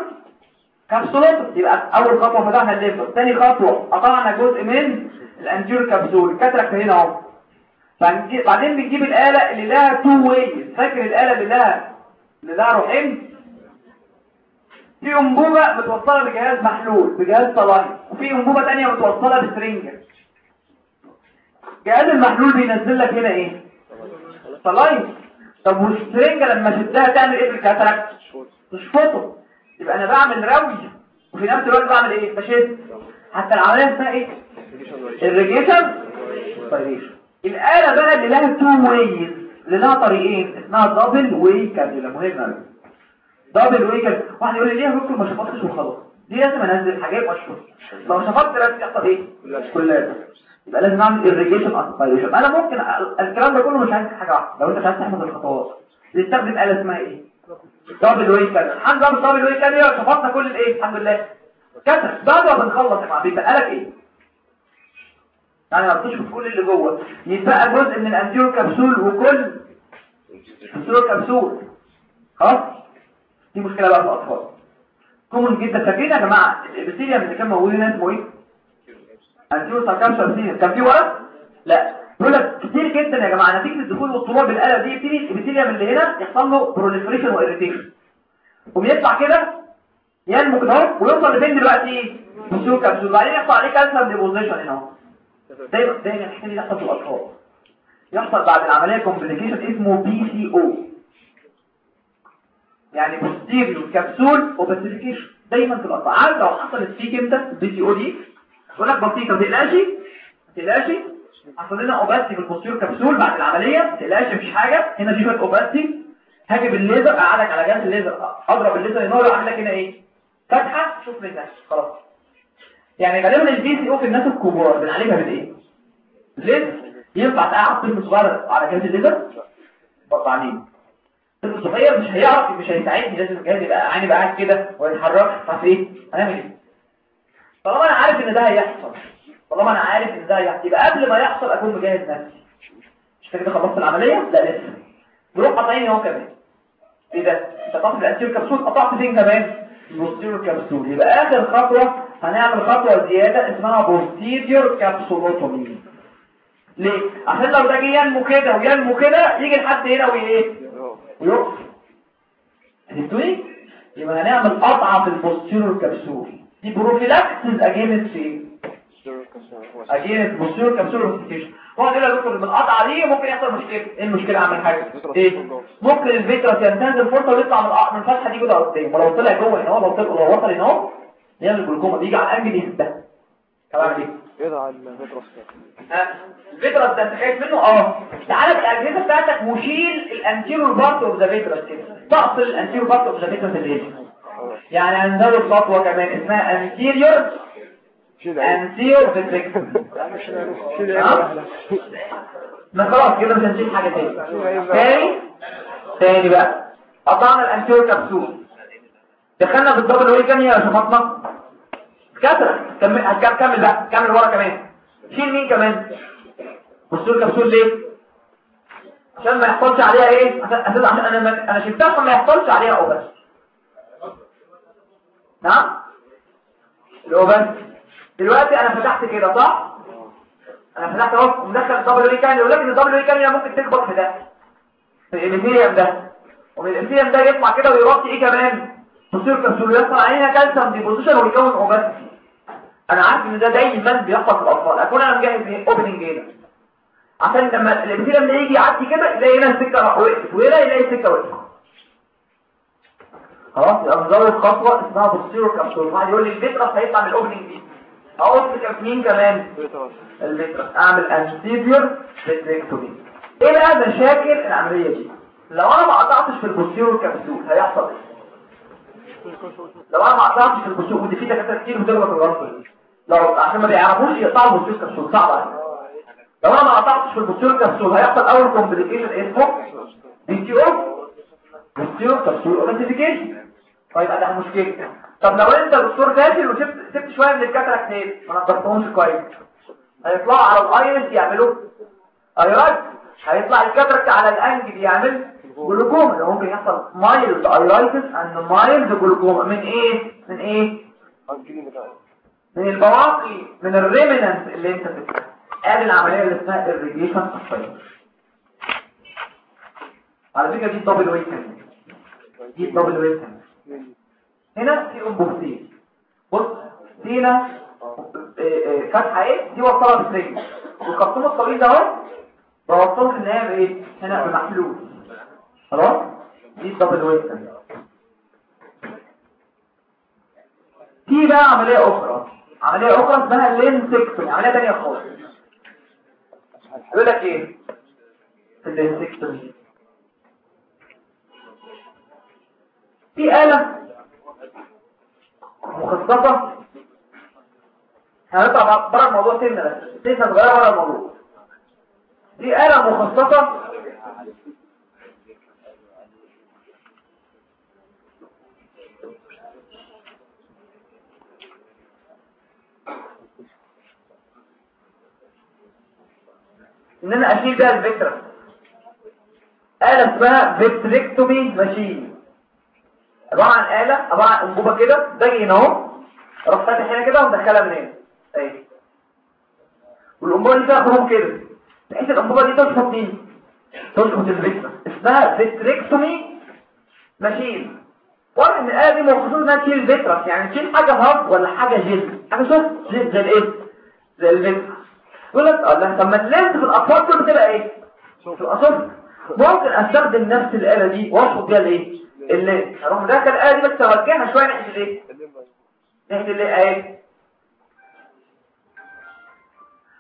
Speaker 1: capsulotomy يبقى أول خطوة فتحنا ال limbus تاني خطوة قطعنا جزء من ال anterior capsule. ال cataract هنا أهو. بعدين بنجيب الآلة اللي لها two way فاكر الآلة اللي لها اللي لها روحين في أنبوبة متوصلة بجهاز محلول بجهاز صلاحي وفي أنبوبة تانية متوصلة بسرنجة جهاز المحلول بينزل لك هنا إيه؟ صلاحي طب والسرنجة لما شدها تعمل إيه؟ في ال cataract تشفطه. يبقى أنا بعمل ري وفي نفس الوقت بعمل إيه؟ بشد. حتى العملية اسمها إيه؟ الريجيشن طيب. الآلة بقى اللي لها two ways اللي لها طريقين اسمها double way cannula مهمة double way cannula واحد يقول لي ليه ممكن ما شفطتش وخلاص؟ دي لازم أنزل حاجات واشفط لو شفطت لازم يحصل إيه؟ كلها يبقى لازم أعمل irrigation aspiration. أنا ممكن الكلام ده كله مش عايز حاجة واحدة. لو أنت مش عايز تحفظ الخطوات. نستخدم آلة اسمها إيه؟ double way cannula الحمد لله double way cannula شفطنا كل الإيه؟ الحمد لله. كتر بعد ما بنخلص يا جماعة بيبقى لك إيه؟ يعني ما بتشوف كل اللي جوه. يتبقى جزء من ال anterior capsule وكل anterior capsule. خلاص؟ دي مشكلة بقى في الأطفال. common جدا. فاكرين يا جماعة ال epithelium اللي كان موجود هنا اسمه إيه؟ anterior subcapsular كان في ورق؟ لا. بيقول لك كتير جدا يا جماعة. نتيجة الدخول والطلوع بالقلم دي يبتدي ال epithelium اللي هنا يحصل له proliferation و irritation وبيطلع كده ينمو كده ويوصل لفين دلوقتي؟ كبسول. بعدين يحصل عليه calcium deposition هنا دايما دايما دي يحصل في الأطفال. يحصل بعد العملية complication اسمه PCO يعني posterior capsule opacification دايما في الأطفال. عارف لو حصلت فيك انت ال PCO دي؟ يقول لك بسيطة ما تقلقش ما تقلقش. حصل لنا opacity في ال posterior capsule بعد العملية. ما تقلقش مفيش حاجة. هنا في شوية opacity هاجي بالليزر اقعدك على جهاز الليزر أضرب الليزر ينور اعمل لك هنا إيه؟ فتحة. شوف منها خلاص. يعني غالبا ال PCO في الناس الكبار بنعالجها بالإيه؟ ليه ينفع تقعد طفل صغير على جهاز الليزر؟ بعدين طفل صغير مش هيعرف مش هيساعدني لازم الجهاز يبقى عيني بقى قاعد كده ويتحرك. عارف إيه؟ هنعمل إيه؟ طالما أنا عارف إن ده هيحصل طالما أنا عارف إن ده هيحصل يبقى قبل ما يحصل أكون مجهز نفسي. مش كده خلصت العملية؟ لا لسه. نروح قطعيني أهو كمان. إيه ده؟ أنت قطعت ال anterior capsule؟ قطعت فين كمان؟ ال posterior capsule. يبقى آخر خطوة هنعمل خطوه زياده اسمها posterior capsulotomy ليه عشان لو ده جه ينمو كده وينمو كده يجي لحد هنا وايه ويقف فهمتوني يبقى هنعمل قطعه في ال posterior capsule دي prophylaxis against إيه against posterior capsule opacification هو كده يا دكتور بالقطعه دي ممكن يحصل مشكله إيه المشكلة اعمل حاجة إيه ممكن ال vitreous ينتهز الفرصه ويطلع من من الفتحه دي كده قدام ولو طلع جوه هنا هو لو وصل هنا يعمل جلوكوما. بيجي على ال angle يهدى. كمان إيه
Speaker 2: يضع المترس
Speaker 1: ال vitreous ده انت خايف منه؟ آه. تعالى بالاجهزه بتاعتك وشيل ال anterior part of the vitreous كده تقفل ال anterior part of the اللي هنا يعني هنزود خطوه كمان اسمها
Speaker 2: anterior
Speaker 1: ها؟
Speaker 2: عين
Speaker 1: ما خلاص كده مش هنشيل حاجة تاني. تاني؟ تاني بقى. قطعنا ال anterior capsule دخلنا بالدبل كام يا شفطنا كسر. كمل بقى كمل ورا كمان. شيل مين كمان؟ بصوا كبسول ليه؟ عشان ما يحصلش عليها إيه؟ عشان أنا أنا شلتها عشان ما يحصلش عليها اوبس نعم؟ الاوبس دلوقتي أنا فتحت كده صح؟ أنا فتحت أهو ومدخل الدبل اي كان ولكن الدبل اي كان ممكن تكبر في ده. في ال epithelium ده. ومن ال epithelium ده يطلع كده ويغطي إيه كمان؟ posterior capsule. يحصل عليها calcium deposition ويكون opacity أنا عارف إن ده دايما بيحصل في الأطفال. أكون أنا مجهز opening هنا. عشان لما ال epithelium ده يجي يعدي كده يلاقي هنا السكة وقفت وهنا يلاقي السكة وقفت. خلاص يبقى مزود خطوة اسمها posterior capsulotomy ال vitreous هيطلع من ال opening دي. لك مين كمان. الفكرة أعمل anterior vitrectomy إيه بقى مشاكل العملية دي؟ لو أنا ما قطعتش في ال posterior capsule هيحصل إيه؟ لو أنا ما قطعتش في ال posterior ودي في دكاترة كتير بتغلط الغلطه دي لو عشان ما بيعرفوش يقطعوا ال posterior capsule صعب. عليهم لو أنا ما قطعتش في ال posterior capsule هيحصل أول complication اسمه PCO posterior capsule opacification طيب ده مشكله طب لو أنت دكتور داخل وسبت سبت شوية من ال cataract ما نضفتهمش كويس. هيطلعوا على ال iris يعملوا iritis هيطلع ال cataract على ال angle يعمل جلوكوما. ده ممكن يحصل mild iritis and mild glaucoma من إيه؟ من إيه؟ من البواقي من ال remnant اللي انت فيها ادي العملية اللي اسمها الريجيشن على فكرة دي double way دي double way هنا في انبوبتين بص دي هنا فتحه إيه؟ دي وصلها بالسجن والخرطوم الطويل ده اهو بوصله في النهايه بايه هنا بمحلول خلاص؟ دي ال double way استنى في بقى عملية أخرى. عملية أخرى اسمها lensectomy عملية ثانية خالص. يقول لك إيه؟ في ال lensectomy في آلة مخصصة. هنطلع بره الموضوع سنة بس. سنة صغيرة بره الموضوع. دي آلة مخصصة إن أنا أشيل بيها الفكرة. آلة اسمها vitrectomy machine. عبارة عن آلة عبارة عن أنبوبة كده باجي هنا أهو فاتح هنا كده ومدخلها من هنا. اهي والأنبوبة دي فيها خروم كده. بحيث الأنبوبة دي تشفط مين؟ تشفط ال vitreous. اسمها vitrectomy machine. واضح إن الآلة دي مخصوصة إنها تشيل vitreous يعني تشيل حاجة hard ولا حاجة جلد حاجة soft gel زي الايه؟ زي ال vitreous يقول لك آه طب ما ال lens في الاطفال دول بتبقى إيه؟ soft ممكن أستخدم نفس الآلة دي واشفط بيها الإيه؟ ال lens أروح مدخل الآلة دي بس اوجهها شوية ناحية الإيه؟ ناحية الإيه؟ اهي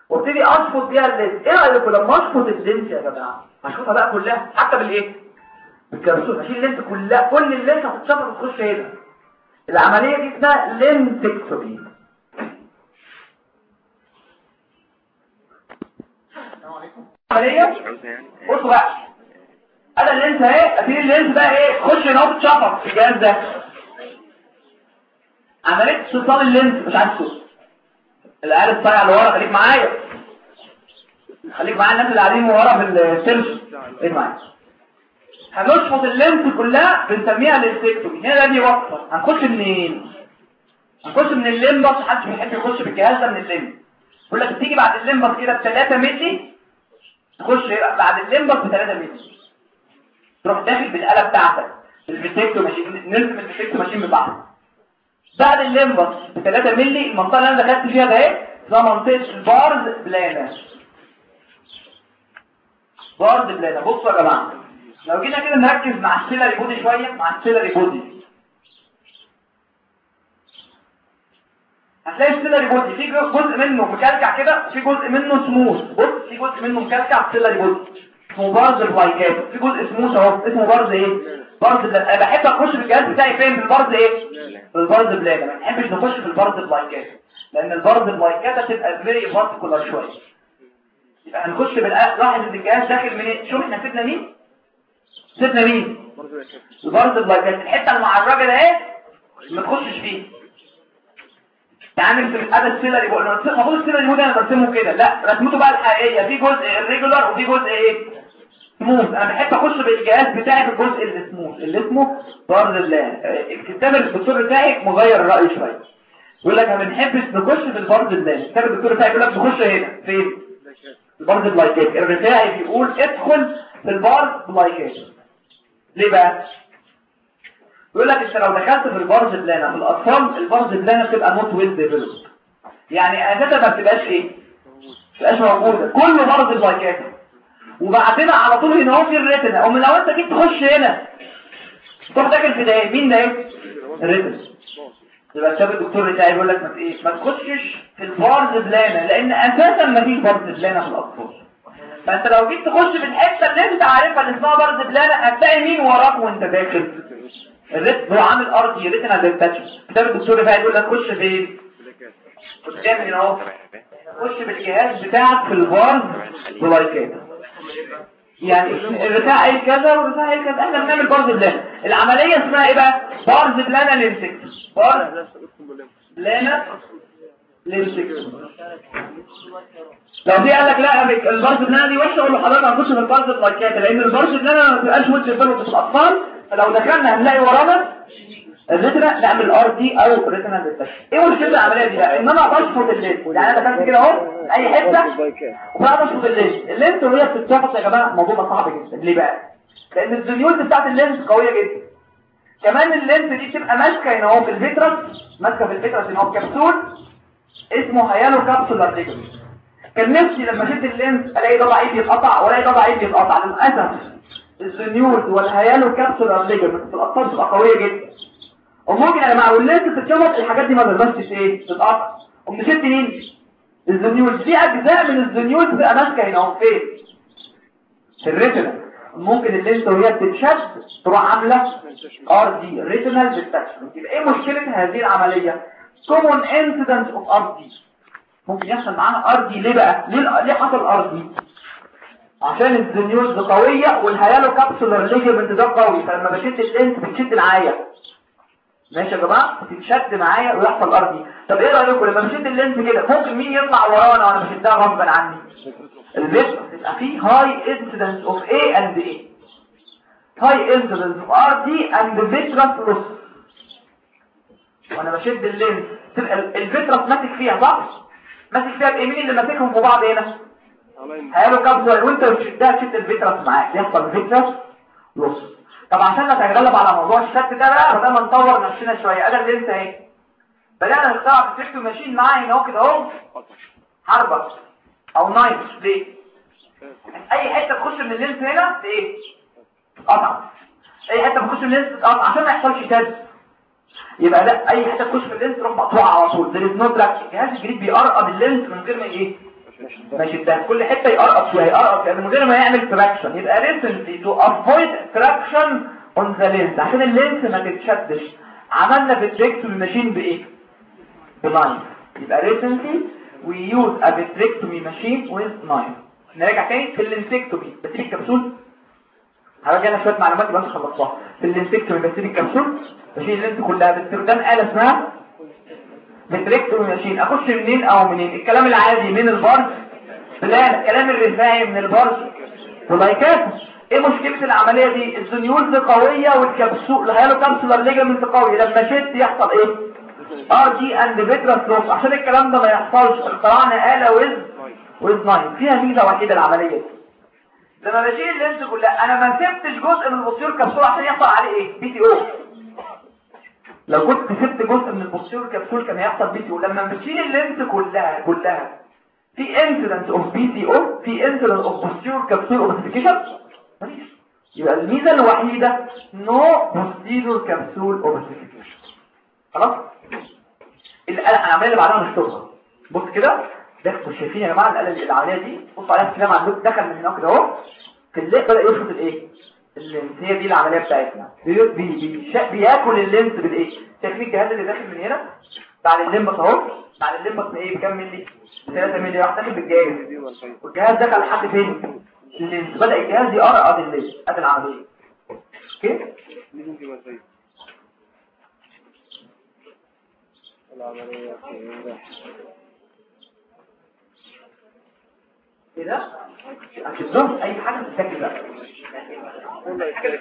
Speaker 1: وابتدي اشفط بيها ال lens إيه رأيكم لما اشفط ال lens يا جماعة؟ هشفطها بقى كلها حتى بالإيه؟ بالكبسول هشيل ال lens كلها. كل ال lens هتتشفط وتخش هنا. العملية دي اسمها lensectomy عمليه بصوا بقى. أنا ال lens اهي ابتدي ال lens بقى إيه خش هنا وتتشفط في الجهاز ده. عملية استئصال ال lens مش عارف صوت العيال الصايعه اللي ورا خليك معايا. خليك معايا الناس اللي قاعدين ورا في السيرش. خليك معايا. هنشفط ال lens كلها بنسميها lensectomy هنا دي وصفه هنخش منين؟ هنخش من ال limbus. محدش بيحب يخش بالجهاز ده من ال limbus يقول لك تيجي بعد ال limbus كده ب 3 مللي تخش بعد ال limbus ب 3 مللي تروح داخل بالاله بتاعتك. ال vitrectomy machine نرسم ال vitrectomy machine بتاعها بعد ال limbus ب 3 مللي المنطقة اللي أنا دخلت فيها ده إيه؟ اسمها منطقة ال pars plana. pars plana. بصوا يا جماعة. لو جينا كده نركز مع ال ciliary body شوية مع ال ciliary body. هتلاقي ال ciliary body في جزء منه مكلكع كده وفي جزء منه سموث. بص في جزء منه مكلكع ال ciliary body اسمه pars plicata. في جزء سموث اهو. اسمه pars إيه؟ pars plana أنا بحب أخش في الجهاز بتاعي فين؟ في ال pars إيه؟ في ال pars plana ما بحبش نخش في ال pars plicata. لأن ال pars plicata هتبقى very vascular شوية يبقى هنخش بالآخر لاحظ ان الجهاز داخل من شوف إحنا سيبنا مين؟ سيبنا مين؟ ال pars plicata الحتة المعرجة ده إيه؟ ما تخشش فيه. تعمل في الادى السيلري بقول له المفروض السيلري مود أنا برسمه كده. لا رسمته بقى الحقيقيه في جزء الريجولار وفي جزء إيه؟ سموث أنا بحب اخش بالجهاز بتاعي في الجزء اللي سموث اللي اسمه بارد الله الكتاب الدكتور بتاعي مغير الراي شوية. يقول لك ما بنحبش نخش في البارد الله الكتاب الدكتور بتاعي يقول لك نخش هنا. فين؟ البارد اللايكات الرفاعي بيقول ادخل في البارد plicata ليه بقى؟ يقول لك انت لو دخلت في ال pars plana في الأطفال ال pars plana بتبقى not well developed يعني أساسا ما بتبقاش إيه؟ ما بتبقاش موجودة. كله pars plicata وبعدين على طول هنا هو في ال retina. أو لو أنت جيت تخش هنا تروح داخل في ده مين ده؟ ال retina. يبقى الكتاب الدكتور بتاعي يقول لك ما إيه؟ ما تخشش في ال pars plana لأن أساسا ما فيش pars plana في الأطفال. فأنت لو جيت تخش في الحتة اللي أنت عارفها اللي اسمها pars plana هتلاقي مين وراك وأنت داخل. ال retina هو عامل RD retina detach كتاب الدكتور بتاعي يقول لك خش فين اهو خش بالجهاز بتاعك في ال pars plicata يعني الرفاع اي كذا والرفاع اي كذا. إحنا بنعمل pars plana. العملية اسمها إيه بقى؟ pars plana ليمسك pars plana ليمسك لو دي قال لك لا ال pars plana دي وحشة أقول له حضرتك هنخش في ال pars plicata لأن ال pars plana ما بتبقاش وجه في الاطفال فلو دخلنا هنلاقي ورانا ال retina نعمل RD أو retinal detachment إيه مشكله العملية دي بقى؟ إن أنا بشفط ال lens يعني أنا دخلت كده أهو أي حتة وبقى بشفط ال lens ال lens وهي بتتشفط يا جماعة الموضوع صعب جدا. ليه بقى؟ لأن ال zonules بتاعت ال lens قوية جدا. كمان ال lens دي بتبقى ماسكة هنا أهو في ال vitreous ماسكة في ال vitreous هنا أهو كبسول اسمه hyalo capsular ligament كان نفسي لما شفت ال lens ألاقي ضلع ايدي يتقطع وألاقي ضلع ايدي يتقطع. للأسف ال zonules وال hyalo capsular ligament في الأطفال بتبقى قوية جدا. وممكن يا جماعة وال lens تتشفط الحاجات دي ما تقدرش إيه؟ تتقطع قمت شفت مين؟ ال zonules في أجزاء من ال zonules بتبقى ماسكه هنا أهو فين؟ في ال retina ممكن ال lens وهي بتتشد تروح عاملة RD retinal detachment يبقى إيه مشكلة هذه العملية؟ Common incidence of RD ممكن يحصل معانا RD ليه بقى؟ ليه ليه حصل RD عشان ال zonules قوية وال hyalo capsular ligament ده قوي فلما بشد ال lens بتشد معايا. ماشي يا جماعة؟ تتشد معايا ويحصل RD. طب إيه رأيكم؟ لما بشد ال lens كده ممكن مين يطلع ورانا وأنا بشدها غصبا عني؟ ال vitreous تبقى فيه high incidence of A and A. high incidence of RD and vitreous loss وأنا بشد ال lens تبقى ال vitreous ماسك فيها صح؟ ماسك فيها بإيه؟ مين اللي ماسكهم في بعض هنا؟ hyalo capsule وانت بتشدها تشد ال vitreous معاك؟ يحصل vitreous loss طب عشان نتغلب على موضوع الشد ده بقى بدأنا نطور نفسنا شوية. ادي ال lens اهي بدأنا نخترع في machine معاه هنا أهو كده أهو. حربة أو knife. ليه؟ أي حتة تخش من ال lens هنا إيه قطع. أي حتة تخش من ال lens تقطع عشان ما يحصلش شد. يبقى لا أي حتة تخش من ال lens تروح مقطوعة على طول. No traction الجهاز الجديد بيقرقب ال lens من غير ما إيه؟ ماشي ده كل حتة يقرقب شوية يقرقب يعني من غير ما يعمل traction يبقى recently to avoid traction on the lens. عشان ال lens ما تتشدش. عملنا vitrectomy machine بإيه؟ بلاين يبقى recently we use a vitrectomy machine with knife نراجع تاني في ال lensectomy. بسيب الكبسول؟ هراجع أنا شوية معلومات بس خلصتها. في ال lensectomy بسيب الكبسول؟ بشيل ال lens كلها باستخدام آلة اسمها vitrectomy machine. أخش منين؟ أو منين؟ الكلام العادي من ال pars plana الكلام الرفاعي من ال pars plicata إيه مشكلة العملية دي؟ ال zonules قوية وال capsule ال hyalo capsular ligament قوي. لما شد يحصل إيه؟ RD and vitreous loss عشان الكلام ده ما يحصلش. اخترعنا آلة ويز ويز ناين فيها ميزة وحيدة العملية دي. لما بشيل ال lens كلها أنا ما سبتش جزء من ال posterior capsule عشان يحصل عليه إيه؟ PCO لو كنت سبت جزء من ال posterior capsule كان هيحصل PCO. لما بتشيل ال lens كلها كلها في incidence of PCO في incidence of posterior capsule opacification يبقى الميزة الوحيدة no posterior capsule opacification خلاص؟ العملية اللي بعدها نشطبها بص كده. ده شايفين يا جماعة العملية دي. بصوا عليها كده معلوم دخل من هنا كده اهو. في الليل بدأ يشفط الايه؟ ال lens هي دي العملية بتاعتنا. بي بي بي بياكل ال lens بالايه شايفين الجهاز اللي داخل من هنا. بعد ال limbus اهو. بعد ال limbus إيه؟ بكام ملي 3 ملي راح داخل بالجهاز والجهاز دخل لحد فين؟ ال lens بدأ الجهاز يقرقض ال lens ادي العملية. Okay؟
Speaker 2: العملية
Speaker 1: إيه ده أي حاجة تتاكل بقى.
Speaker 2: كله يتكلم.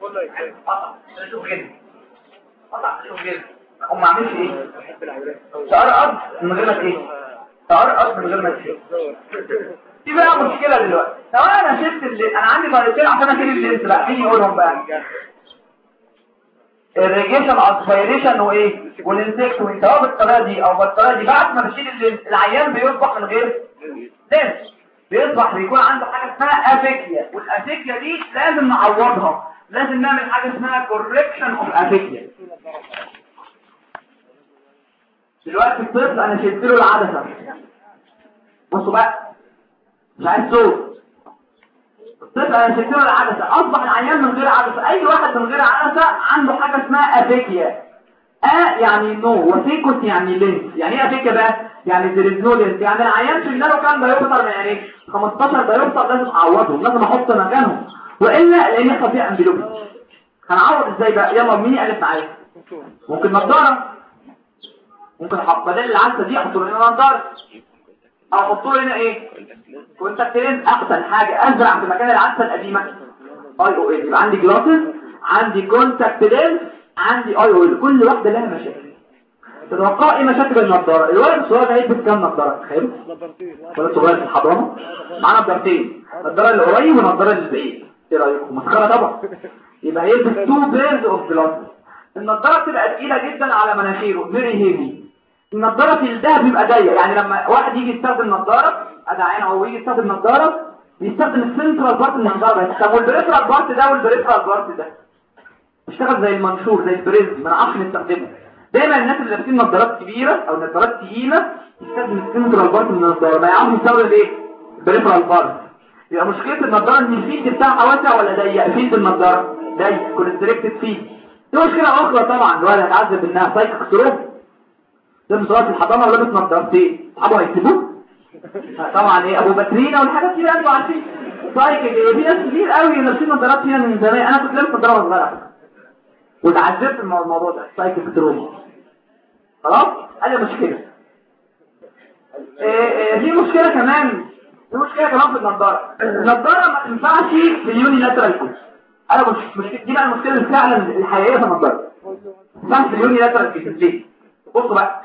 Speaker 2: كله يتكلم.
Speaker 1: قطع شوف كده قطع شوف كده هم ما عملش
Speaker 2: إيه العملية
Speaker 1: تقرقض من غير ما إيه تقرقض من غير ما تشيل دي بقى مشكلة دلوقتي. لو أنا شلت اللي أنا عندي طريقتين عشان أشيل ال lens بقى. مين يقولهم بقى. irrigation aspiration وإيه؟ وال lensectomy سواء بالطريقة دي أو بالطريقة دي بعد ما بشيل ال lens العيان بيصبح من غير lens بيصبح بيكون عنده حاجة اسمها aphakia وال aphakia دي لازم نعوضها. لازم نعمل حاجة اسمها correction of aphakia دلوقتي الطفل أنا شلت له العدسة. بصوا بقى. مش عايز صوت. الطفل أنا شلت له العدسة. أصبح العيان من غير عدسة. أي واحد من غير عدسة عنده حاجة اسمها aphakia a يعني no و phakos يعني lens يعني إيه aphakia بقى؟ يعني there is no lens يعني العيان شلنا له كام diopter من عينيه 15 diopter لازم أعوضهم لازم أحط مكانهم. وإلا لأن يحصل فيه amblyopia هنعوض إزاي بقى؟ يلا مين يالف معايا. ممكن نضارة. ممكن أحط بدل العدسة دي أحط له هنا نضارة. أو أحط له هنا إيه؟ contact lens احسن حاجة أزرع في مكان العدسة القديمة. IOL يبقى عندي glasses عندي contact lens عندي IOL. كل واحدة لها مشاكل. تتوقع إيه مشاكل النضارة؟ الولد الصغير ده هيلبس كام نضارة؟ تخيلوا. الولد الصغير في الحضانة. معاه نضارتين. النضاره اللي قريب والنضاره اللي بعيد إيه رأيكم؟ مسخرة طبعا. يبقى هيلبس two pairs of glasses النضارة بتبقى تقيلة جدا على مناخيره. very heavy النضارة في الذهب بيبقى ضيق. يعني لما واحد يجي يستخدم نضارة ادي عين أو يجي يستخدم نضارة بيستخدم ال central part من النضارة. طب وال peripheral part ده وال peripheral part ده؟ بيشتغل زي المنشور زي ال prism ما نعرفش نستخدمه. دايما الناس اللي لابسين نظارات كبيرة أو نظارات تقيلة يستخدم ال central part من النضاره ما يعرفش يستخدم إيه؟ ال peripheral part يبقى مشكلة النضاره إن ال field بتاعها واسع ولا ضيق؟ field النضاره ضيق constricted field دي مشكلة أخرى طبعا. الولد هيتعذب إنها psychic trauma لابس صلاه الحضانة ولابس نظارتين؟ اصحابه هيكتبوه طبعا إيه أبو بكرينه والحاجات دي أنتوا عارفين psychic في ناس كتير قوي لابسين نظارات هنا من زمان. أنا كنت لابس نظارة صغيرة. واتعذبت من الموضوع ده. psychic trauma خلاص؟ ادي مشكلة؟ إيه إيه في مشكلة كمان. في مشكلة كمان في النظاره النظاره ما تنفعش في ال unilateral cases. أنا مش مش دي بقى المشكلة فعلا الحقيقية في النظاره ما في ال unilateral cases. ليه؟ بصوا بقى.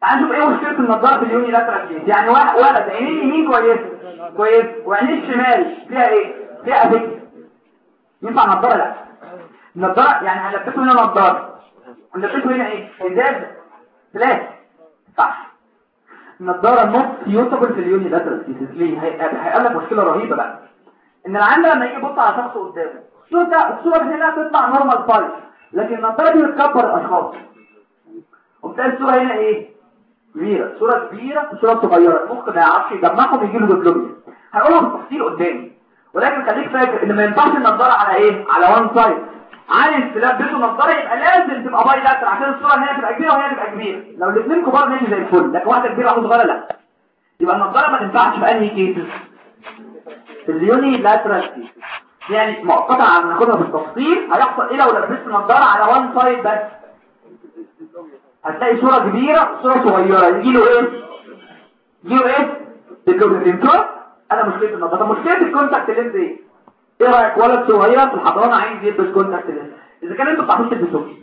Speaker 1: تعال نشوف إيه مشكلة النظاره في ال unilateral يعني واحد ولد عينيه اليمين كويس كويس وعينيه الشمال فيها إيه؟ فيها aphakia ينفع نظاره لا. النظاره يعني هنلبسه هنا نظاره هنلبسه هنا إيه؟ ازاز flat. صح. النظاره not suitable في ال unilateral ليه هيقابل لك مشكلة رهيبة بقى. إن العيان لما يجي يبص على شخص قدامه الصورة الصورة هنا تطلع normal size لكن النظاره دي بتكبر الاشخاص وبتلاقي الصورة هنا إيه؟ كبيرة. صورة كبيرة وصورة صغيرة. المخ ما يعرفش يجمعهم يجي له diplopia هنقولها بالتفصيل قدامي. ولكن خليك فاكر إن ما ينفعش النظاره على إيه؟ على one side عايز تلبسه نظاره يبقى لازم تبقى bilateral عشان الصورة هنا تبقى كبيرة وهي تبقى كبيرة. لو الاثنين كبار ماشي زي الفل. لكن واحدة كبيرة وواحده صغيرة لا. يبقى النظاره ما تنفعش في أنهي cases ال unilateral cases يعني مؤقتا عم ناخدها بالتفصيل هيحصل إيه لو لبست نظاره على one side بس؟ هتلاقي صورة كبيرة صورة صغيرة. يجي له إيه؟ يجي له إيه؟ diplopia أنا مشكلة النظارة. مشكلة ال contact lens إيه؟ إيه رأيك؟ ولد صغير في الحضانة عايز يلبس contact lens إذا كان أنتوا بتعرفوش تلبسوه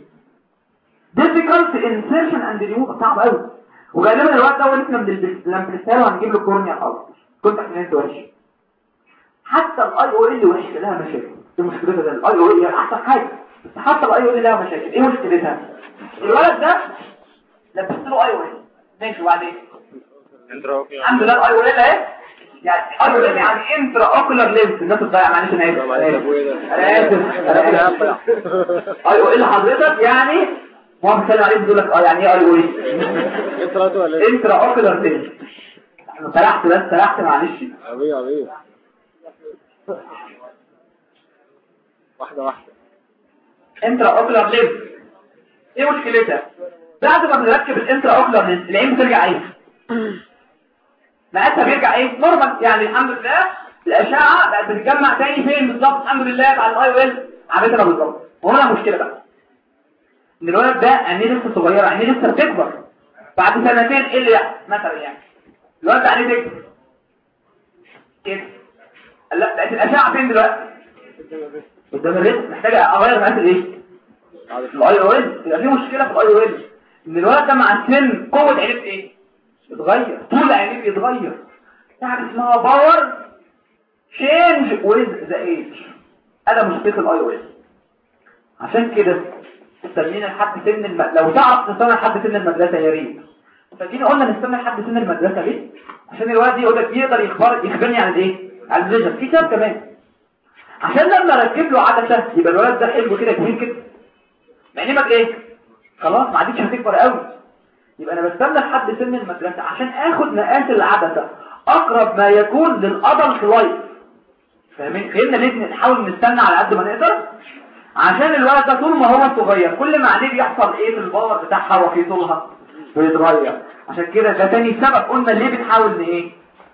Speaker 1: difficult insertion and removal صعب قوي وغالبا الوقت ده إحنا بنلبس له هنجيب له corneal ulcer. contact lens وحش. حتى ال IOL وحش لها مشاكل. دي مشكلتها ده ال IOL أحسن حاجة. بس حتى ال IOL لها مشاكل. إيه مشكلتها؟ الولد ده لبست له IOL ماشي وبعدين؟ الحمد لله ال IOL اهي يعني يعني intraocular lens الناس بتضيع معلش أنا آسف. أنا آسف. أنا آسف. IOL حضرتك يعني؟ هو مثال عليه بيقول لك آه يعني إيه IOL intraocular lens أنا سرحت بس سرحت معلش.
Speaker 2: عبيه عبيه واحدة واحدة.
Speaker 1: intra ocular lens إيه مشكلتها؟ بعد ما بنركب ال intraocular lens العين بترجع إيه؟ مقاسها بيرجع إيه؟ normal يعني الحمد لله الأشعة بقت بتتجمع تاني فين بالظبط؟ الحمد لله بعد ال IOL عملتنا بالظبط. وهنا مشكلة بقى. إن الولد ده عينيه لسه صغيرة عينيه لسه بتكبر. بعد سنتين إيه اللي يحصل؟ مثلا يعني. الولد ده عينيه تكبر كده. لا بقت الأشعة فين دلوقتي؟ قدام الريست محتاجة أغير مقاس الإيه؟ ال IOL يبقى في مشكلة في ال IOL إن الولد ده مع السن قوة عينيه إيه اتغير طول عينيه بيتغير تعرف اسمها power change with the age هذا مشكله ال IOL عشان كده استنينا لحد سن الم... لو تعرف تستنى لحد سن المدرسة يا ريت. فجينا قلنا نستنى لحد سن المدرسة ليه؟ عشان الولد يقول لك يقدر يخبر يخبرني عن إيه؟ عن ال vision في سبب كمان. عشان لما أركب له عدسة يبقى الولد ده حلو كده كبير كده. مع إيه؟ خلاص ما عادتش هتكبر قوي. يبقى أنا بستنى لحد سن المدرسة عشان آخد مقاس العدسة أقرب ما يكون لل adult life فاهمين؟ فهمنا ليه نحاول نستنى على قد ما نقدر عشان الولد ده طول ما هو صغير كل ما عليه بيحصل إيه في ال power بتاعها وفي طولها؟ بيتغير عشان كده ده تاني سبب قلنا ليه بنحاول إيه؟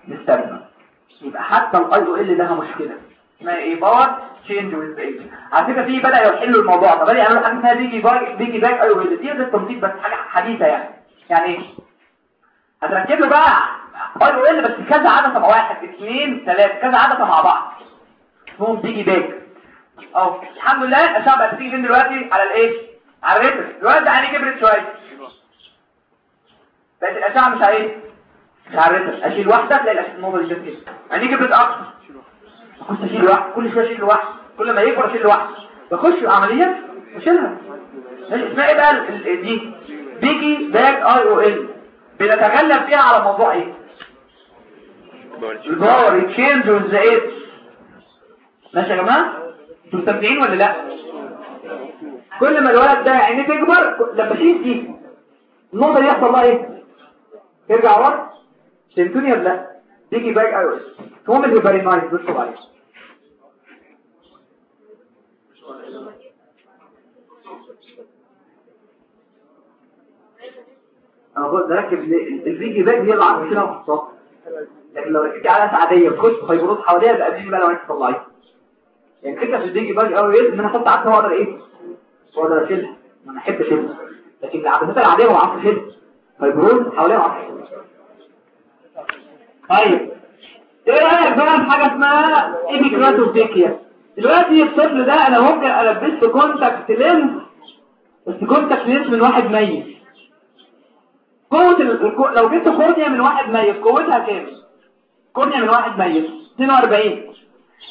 Speaker 1: نستنى. يبقى حتى ال IOL لها مشكلة. اسمها إيه؟ power change with age على فكرة في بدأ يحلوا الموضوع ده. بدأ يعملوا حاجة اسمها بيجي باك بيجي باك IOL دي التنطيط بس حاجة حديثة يعني. يعني إيه؟ هتركب له بقى اي أو ال بس كذا عدسه مع واحد؟ اثنين ثلاثة كذا عدسه مع بعض. اسمهم piggyback أهو. الحمد لله الاشعه بقت بتيجي فين دلوقتي على الإيه؟ على ال retina. دلوقتي عينيه كبرت شوية. بقت الأشعة مش على إيه؟ مش على ال retina. أشيل واحدة تلاقي الأشعة النقطه دي كده عينيه كبرت أكتر. اخش أشيل واحد كل شوية أشيل واحد كل ما يكبر أشيل واحد بخش العملية وأشيلها. اسمها إيه بقى دي؟ piggyback IOL بنتغلب فيها على موضوع إيه؟ ال power change with age ماشي يا جماعة؟ أنتوا مستمتعين ولا لا؟ كل ما الولد ده عينيه تكبر لما اشيل دي النقطة دي يحصل لها إيه؟ ترجع ورا. فهمتوني ولا لا؟ piggyback IOL هم اللي very nice بصوا عليه أنا بقول ركب ال piggyback دي عم كده وحطها لكن لو ركبتي على عاديه تخش fibrosis حواليها يبقى قبلين بقى لو انت طلعتي يعني الفكرة في ال piggyback قوي إن أنا أحط عدسه واقدر إيه؟ واقدر اشيلها ما أنا احب اشيلها لكن العدسات العادية ما بعرفش اشيلها fibrosis حواليها ما بعرفش. طيب. إيه رأيك بقى في حاجة اسمها epikeratophakia دلوقتي الطفل ده أنا ممكن ألبسه contact lens بس contact lens من واحد ميت. قوة ال... الكو- لو جبت cornea من واحد ميت قوتها كام؟ cornea من واحد ميت 42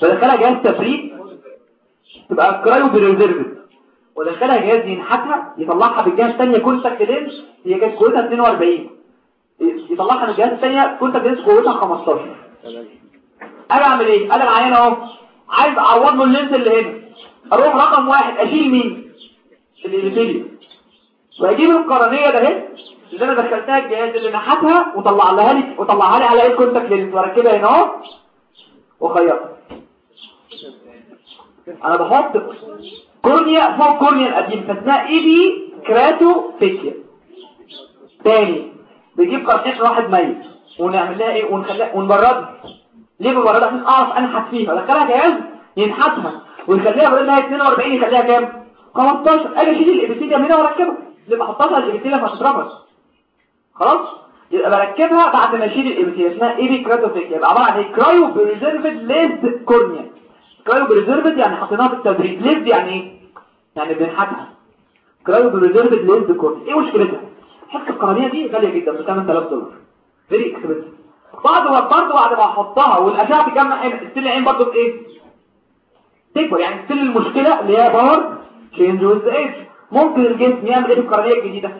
Speaker 1: بدخلها جهاز تبريد تبقى cryopreserved ودخلها جهاز ينحتها يطلعها بالجهاز الثانية contact lens هي كانت قوتها 42 يطلعها من الجهاز الثانية contact lens قوتها 15 أنا أعمل إيه؟ أنا العيان أهو. عايز أعوض له ال lens اللي هنا. أروح رقم واحد أشيل مين؟ ال epithelium وأجيب القرنية ده اهي اللي أنا دخلتها الجهاز اللي نحتها وطلع لها لي وطلعها لي على إيه contact lens واركبها هنا. اهو وخيطها أنا بحط cornea فوق cornea القديم فاسمها epikeratophakia تاني بنجيب قرنية واحد ميت. ونعمل لها إيه؟ ونخليها ونبردها ليه ببردها عشان أعرف أنحت فيها. ادخلها جهاز ينحتها. ما هي 42 يخليها كام؟ 15 أجي أشيل ال epithelium هنا وأركبها. اللي بحطها ال epithelium هتترفض خلاص؟ يبقى بركبها بعد ما اشيل ال epithelium اسمها epikeratophakia يبقى عبارة عن إيه؟ cryopreserved lathed cornea cryopreserved يعني حطيناها في التبريد lathed يعني إيه؟ يعني بنحتها cryopreserved lathed cornea إيه مشكلتها؟ حتة القرنية دي غالية جدا ب 8000 دولار. very expensive بعد ما برضه بعد ما احطها والأشعة تجمع هنا ستيل العين برضه بإيه؟ تكبر. يعني ستيل المشكلة اللي هي باور تشينج ويز ايج ممكن الجسم يعمل إيه القرنيه الجديدة؟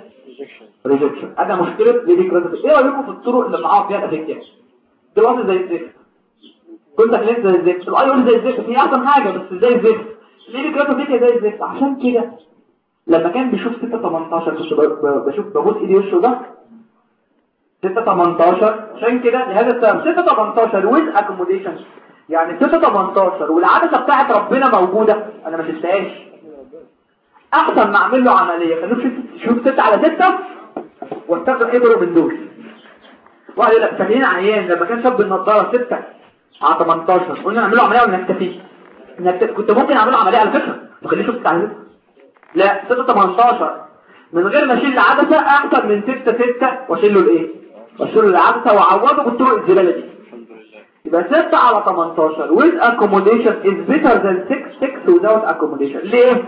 Speaker 1: ريجكشن أنا مشكلة ليدي كريتيف إيه رأيكم في الطرق اللي معاها فيها الافكت دلوقتي زي الزفت. كنت خليت زي الزفت. الاي يقول زي الزفت. هي احسن حاجة بس زي الزفت. ليدي كريتيف زي الزفت. عشان كده لما كان بيشوف 6 18 كنت ب- ب- بشوف ببص إيدي وشه ده 6 18 عشان كده لهذا السبب. 6 18 with accommodation يعني 6 18 والعدسة بتاعت ربنا موجودة. أنا ما شفتهاش. أحسن ما أعمل له عملية. خلوه شوف شوف 6 على 6 واستخدم ابره من دول. واحد يقول لك فاكرين عيان لما كان شاب النضارة 6 على 18 قلنا نعمل له عملية ولا نكتفي؟ كنت ممكن اعمل له عملية على فكرة ما خليش 6 على 6 لا 6 18 من غير ما أشيل العدسة احسن من 6 6 واشيل له الايه واشيل له العدسه وأعوضه بالطرق الزبالة دي. يبقى 6 على 18 with accommodation is better than 6 6 without accommodation. ليه؟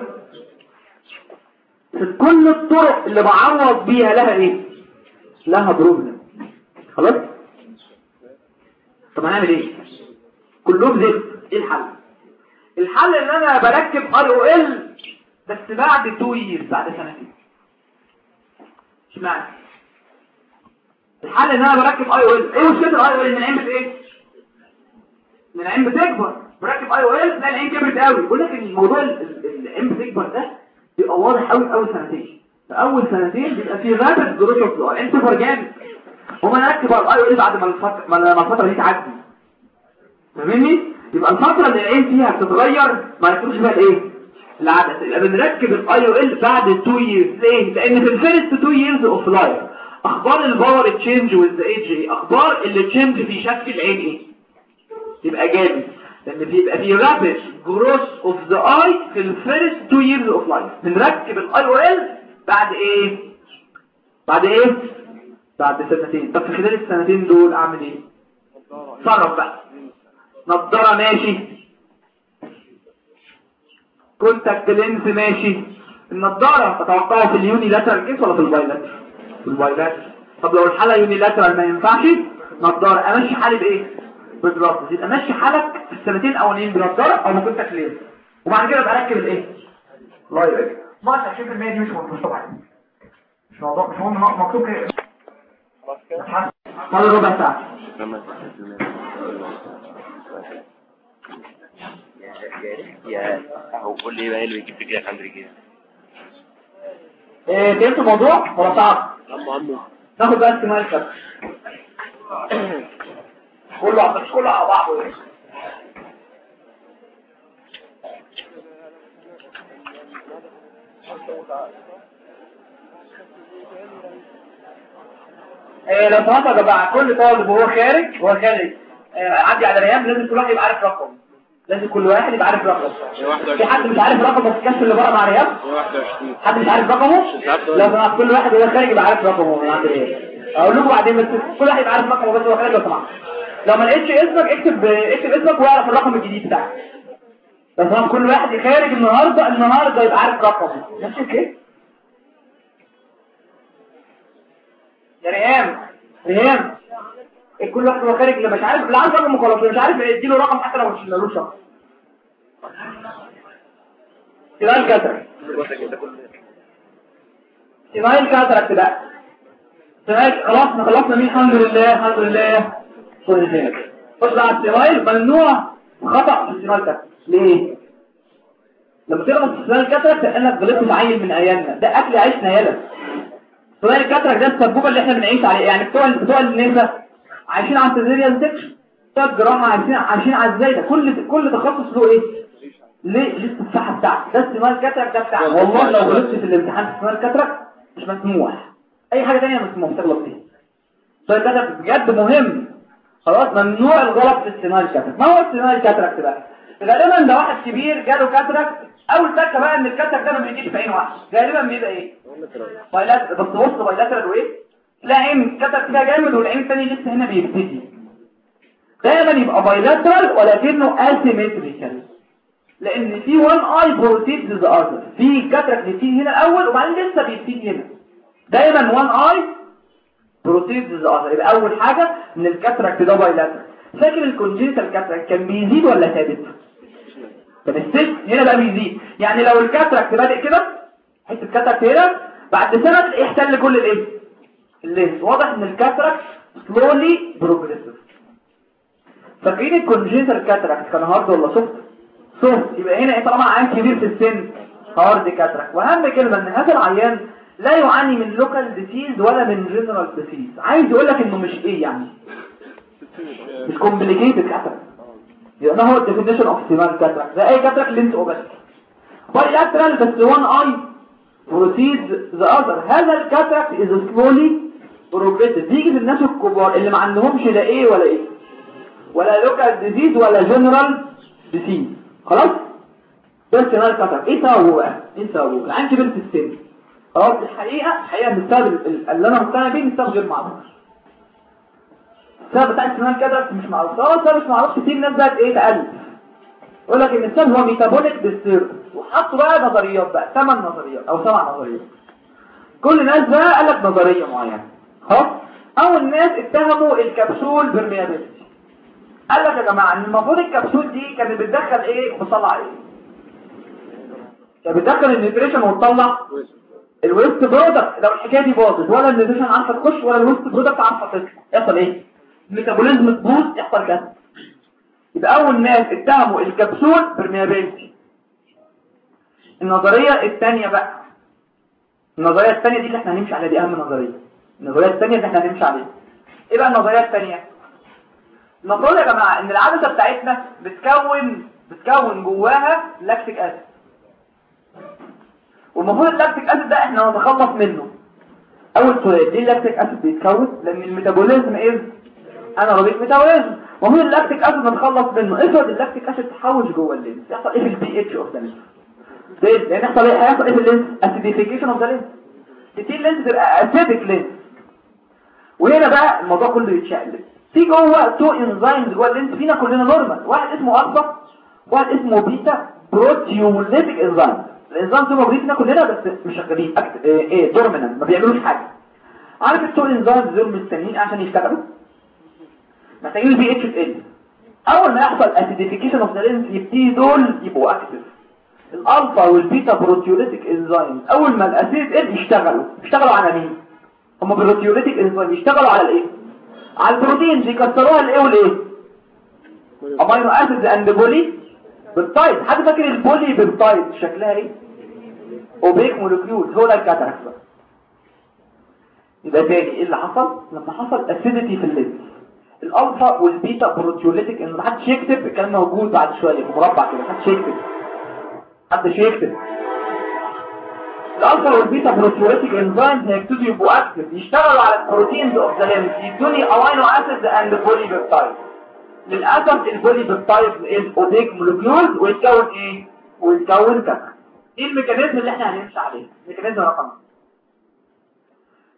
Speaker 1: كل الطرق اللي بعوض بيها لها إيه؟ لها problem خلاص؟ طب هنعمل إيه؟ كلهم زفت. إيه الحل؟ الحل ان أنا بركب IOL بس بعد 2 years بعد سنتين. اشمعنى؟ الحل ان أنا بركب IOL إيه مشكلة ال IOL ان العين إيه ان العين بتكبر. بركب IOL تلاقي العين كبرت قوي. بقول لك الموضوع ال- ال- العين بتكبر ده بيبقى واضح قوي أول سنتين. في أول سنتين بيبقى في rapid growth of العين تكبر جامد وما نركب ال IOL بعد ما الفترة ما الفترة دي تعدي. فاهمني؟ يبقى الفترة اللي العين فيها بتتغير ما يكونش بقى إيه؟ العدسه يبقى بنركب ال IOL بعد 2 years ليه؟ لأن في ال first 2 years of life أخبار ال power change with age أخبار ال change في شكل العين إيه؟ يبقى جامد. لأن بيبقى في rapid growth of the eye في ال first 2 years of life بنركب ال IOL بعد إيه؟ بعد إيه؟ بعد سنتين. طب في خلال السنتين دول أعمل إيه؟ اتصرف بقى. نضارة ماشي. contact lens ماشي. النضارة تتوقعها في ال unilateral case ولا في ال bilateral في ال bilateral طب لو الحالة unilateral ما ينفعش نضارة. أمشي حالي بإيه؟ بالعدسه يبقى ماشي حالك في السنتين الاولانيين بنضاره أو ب contact lens وبعد كده ابقى اركب الإيه؟ الله يبارك. ما 20% دي مش مش طبعا. مش موضوع مش مهم مكتوب كده فاضل ربع ساعة.
Speaker 2: يا هو قول لي بقى إيه اللي بيجيب رجلك عند رجلك
Speaker 1: إيه فهمت الموضوع؟ ولا صعب ناخد بقى استماع كله على كله على بعضه. إيه إيه لو سمحت يا جماعة كل طالب وهو خارج وهو خارج آه، عدي على ريان لازم كل واحد يبقى عارف رقم لازم كل واحد يبقى عارف رقم في حد مش عارف رقمه في الكشف اللي بره مع ريان
Speaker 2: 21
Speaker 1: حد مش عارف رقمه؟ لو سمحت كل واحد وهو خارج يبقى عارف رقمه. من عند إيه؟ أقول لكم بعدين بس كل واحد يبقى عارف رقمه بس هو خارج لو سمحت لو ما لقيتش اسمك اكتب اكتب اسمك واعرف الرقم الجديد بتاعك. لو سمحت كل واحد خارج النهارده النهارده يبقى عارف رقمه. ماشي أوكي يا ريهام ريهام. إيه كل واحد وهو خارج اللي مش عارف اللي عارف رقمه خلاص مش عارف اديله رقم حتى لو مش ملوش رقم سؤال كتر سمايل كاتراكت بقى خلاص خلصنا. مين الحمد لله الحمد لله. كل شيء. خش على السمايل ممنوع خطأ في ال senile cataract ليه؟ لما في ال senile cataract كأنك غلطت عيل من عيالنا ده أكل عيشنا يالا senile cataract ده السبوبة اللي إحنا بنعيش عليه يعني بتوع بتوع النساء عايشين على ال caesarean section بتوع الجراحة عايشين عايشين على الزايدة. كل كل تخصص له إيه؟ ليه؟ ليه التفاحة بتاعتي ده ال senile cataract ده بتاعي والله لو غلطت في الامتحان في ال senile cataract مش مسموح. أي حاجة تانية مسموح تغلط فيها. ال senile cataract بجد مهم. خلاص؟ ممنوع الغلط في ال senile cataract ما هو ال senile cataract بقى غالبا ده واحد كبير جاله cataract أول تكه بقى إن ال cataract ده ما بيجيش في عين واحد غالبا بيبقى إيه؟ bilat بس بص bilateral وايه لا عين. ال cataract فيها جامد والعين الثانية لسه هنا بيبتدي. دايما يبقى bilateral ولكنه asymmetrical لأن في one eye precedes the other في cataract بيبتدي هنا الأول وبعدين لسه بيبتدي هنا. دايما one eye other يبقى أول حاجة إن ال cataract ده bilateral فاكر ال congenital cataract كان بيزيد ولا ثابت؟ كان السيست هنا بقى بيزيد. يعني لو ال cataract بادئ كده حتة ال cataract هنا بعد سنة تلاقيه احتل كل الايه ال lens واضح إن ال cataract slowly progressive فاكرين ال congenital cataract كان hard ولا soft soft يبقى هنا إيه طالما عيان كبير في السن hard cataract وأهم كلمة إن هذا العيان لا يعاني من local disease ولا من general disease عايز يقول لك إنه مش إيه يعني. مش كومبليكيتد كاتراكت يبقى ما هو ال definition of senile cataract ده أي cataract lens opacity bilateral بس one eye precedes the other هذا ال cataract is slowly progressive بيجي في الناس الكبار اللي ما عندهمش لا إيه ولا إيه. ولا local disease ولا general disease خلاص؟ ده senile cataract إيه سببه إيه سببه عندي بنت السن. خلاص الحقيقة الحقيقة السبب اللي أنا مقتنع بيه السبب غير معروف. السبب بتاع ال senile كده مش معروف. آه السبب مش معروف كتير الناس بقت إيه تقلب يقول لك إن السبب هو metabolic disturbance وحطوا بقى نظريات بقى ثمان نظريات أو سبع نظريات. كل الناس بقى قال لك نظرية معينة. خلاص؟ أول ناس اتهموا ال capsule permeability قال لك يا جماعة إن المفروض الكبسول دي كانت بتدخل إيه؟ وبتطلع إيه؟ كانت بتدخل ال nutrition وتطلع ال waste product لو الحكاية دي باظت ولا ال nutrition عارفة تخش ولا ال waste product عارفة تطلع. يحصل إيه؟ ال metabolism تبوظ يحصل كده يبقى أول ناس اتهموا ال capsule permeability النظرية الثانية بقى. النظرية الثانية دي اللي إحنا هنمشي عليها دي أهم نظرية. النظرية الثانية اللي إحنا هنمشي عليها. إيه بقى النظرية الثانية؟ المفروض يا جماعة إن العدسة بتاعتنا بتكون بتكون جواها lactic acid. والمفروض ال lactic acid ده إحنا نتخلص منه. أول سؤال ليه ال lactic acid بيتكون لأن ال metabolism إيه؟ anaerobic metabolism. ومين ال lactic acid نتخلص منه. افرض ال lactic acid تحوش جوه ال lens يحصل إيه في ال pH of the lens لأن يحصل إيه؟ هيحصل إيه في ال lens acidification of the lens تبتدي ال lens تبقى acidic lens وهنا بقى الموضوع كله يتشقلب. في جوه two enzymes جوه ال lens فينا كلنا normal واحد اسمه الفا واحد اسمه beta proteolytic enzyme الانزيم دول موجودين كلنا بس مش شغالين. إيه dormant ما بيعملوش حاجة. عارف ال two enzymes دول مستنيين عشان يشتغلوا؟ محتاجين البي اتش ال أول ما يحصل acidification of the lens يبتدي دول يبقوا active ال alpha وال beta proteolytic enzyme أول ما ال acid ال يشتغلوا. يشتغلوا على مين؟ هم proteolytic enzyme يشتغلوا على الإيه؟ على ال proteins يكسروها الايه والايه amino acid and polypeptide حد فاكر ال polypeptide شكلها إيه؟ opaque molecule هو ده ال cataract يبقى تاني إيه اللي حصل؟ لما حصل acidity في ال lens ال alpha وال beta proteolytic en محدش يكتب الكلام موجود بعد شوية في مربع كده محدش يكتب. محدش يكتب. ال alpha وال beta proteolytic enzymes هيبتدوا يبقوا active يشتغلوا على ال proteins of the lens يدوني amino acids and polypeptide للأسف ال polypeptide is opaque molecules ويتكون إيه؟ ويتكون cataract. إيه ال mechanism اللي إحنا هنمشي عليه. ال mechanism رقم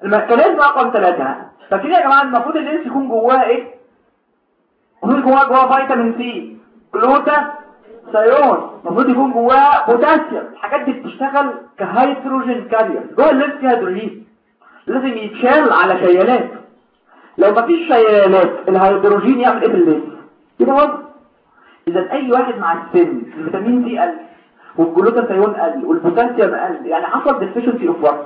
Speaker 1: ال mechanism رقم ثلاثة. فاكرين يا جماعة المفروض ال lens يكون جواه إيه؟ المفروض جواه جواه فيتامين C glutathione المفروض يكون جواه بوتاسيوم. الحاجات دي بتشتغل ك hydrogen carrier جوه ال lens فيها هيدروجين. لازم يتشال على شيالات. لو مفيش شيالات الهيدروجين يعمل إيه في ال lens يبقى وضع إذا أي واحد مع السن الفيتامين دي قل والجلوتاثيون قل والبوتاسيوم قل يعني حصل ديفيشنسي اوف وات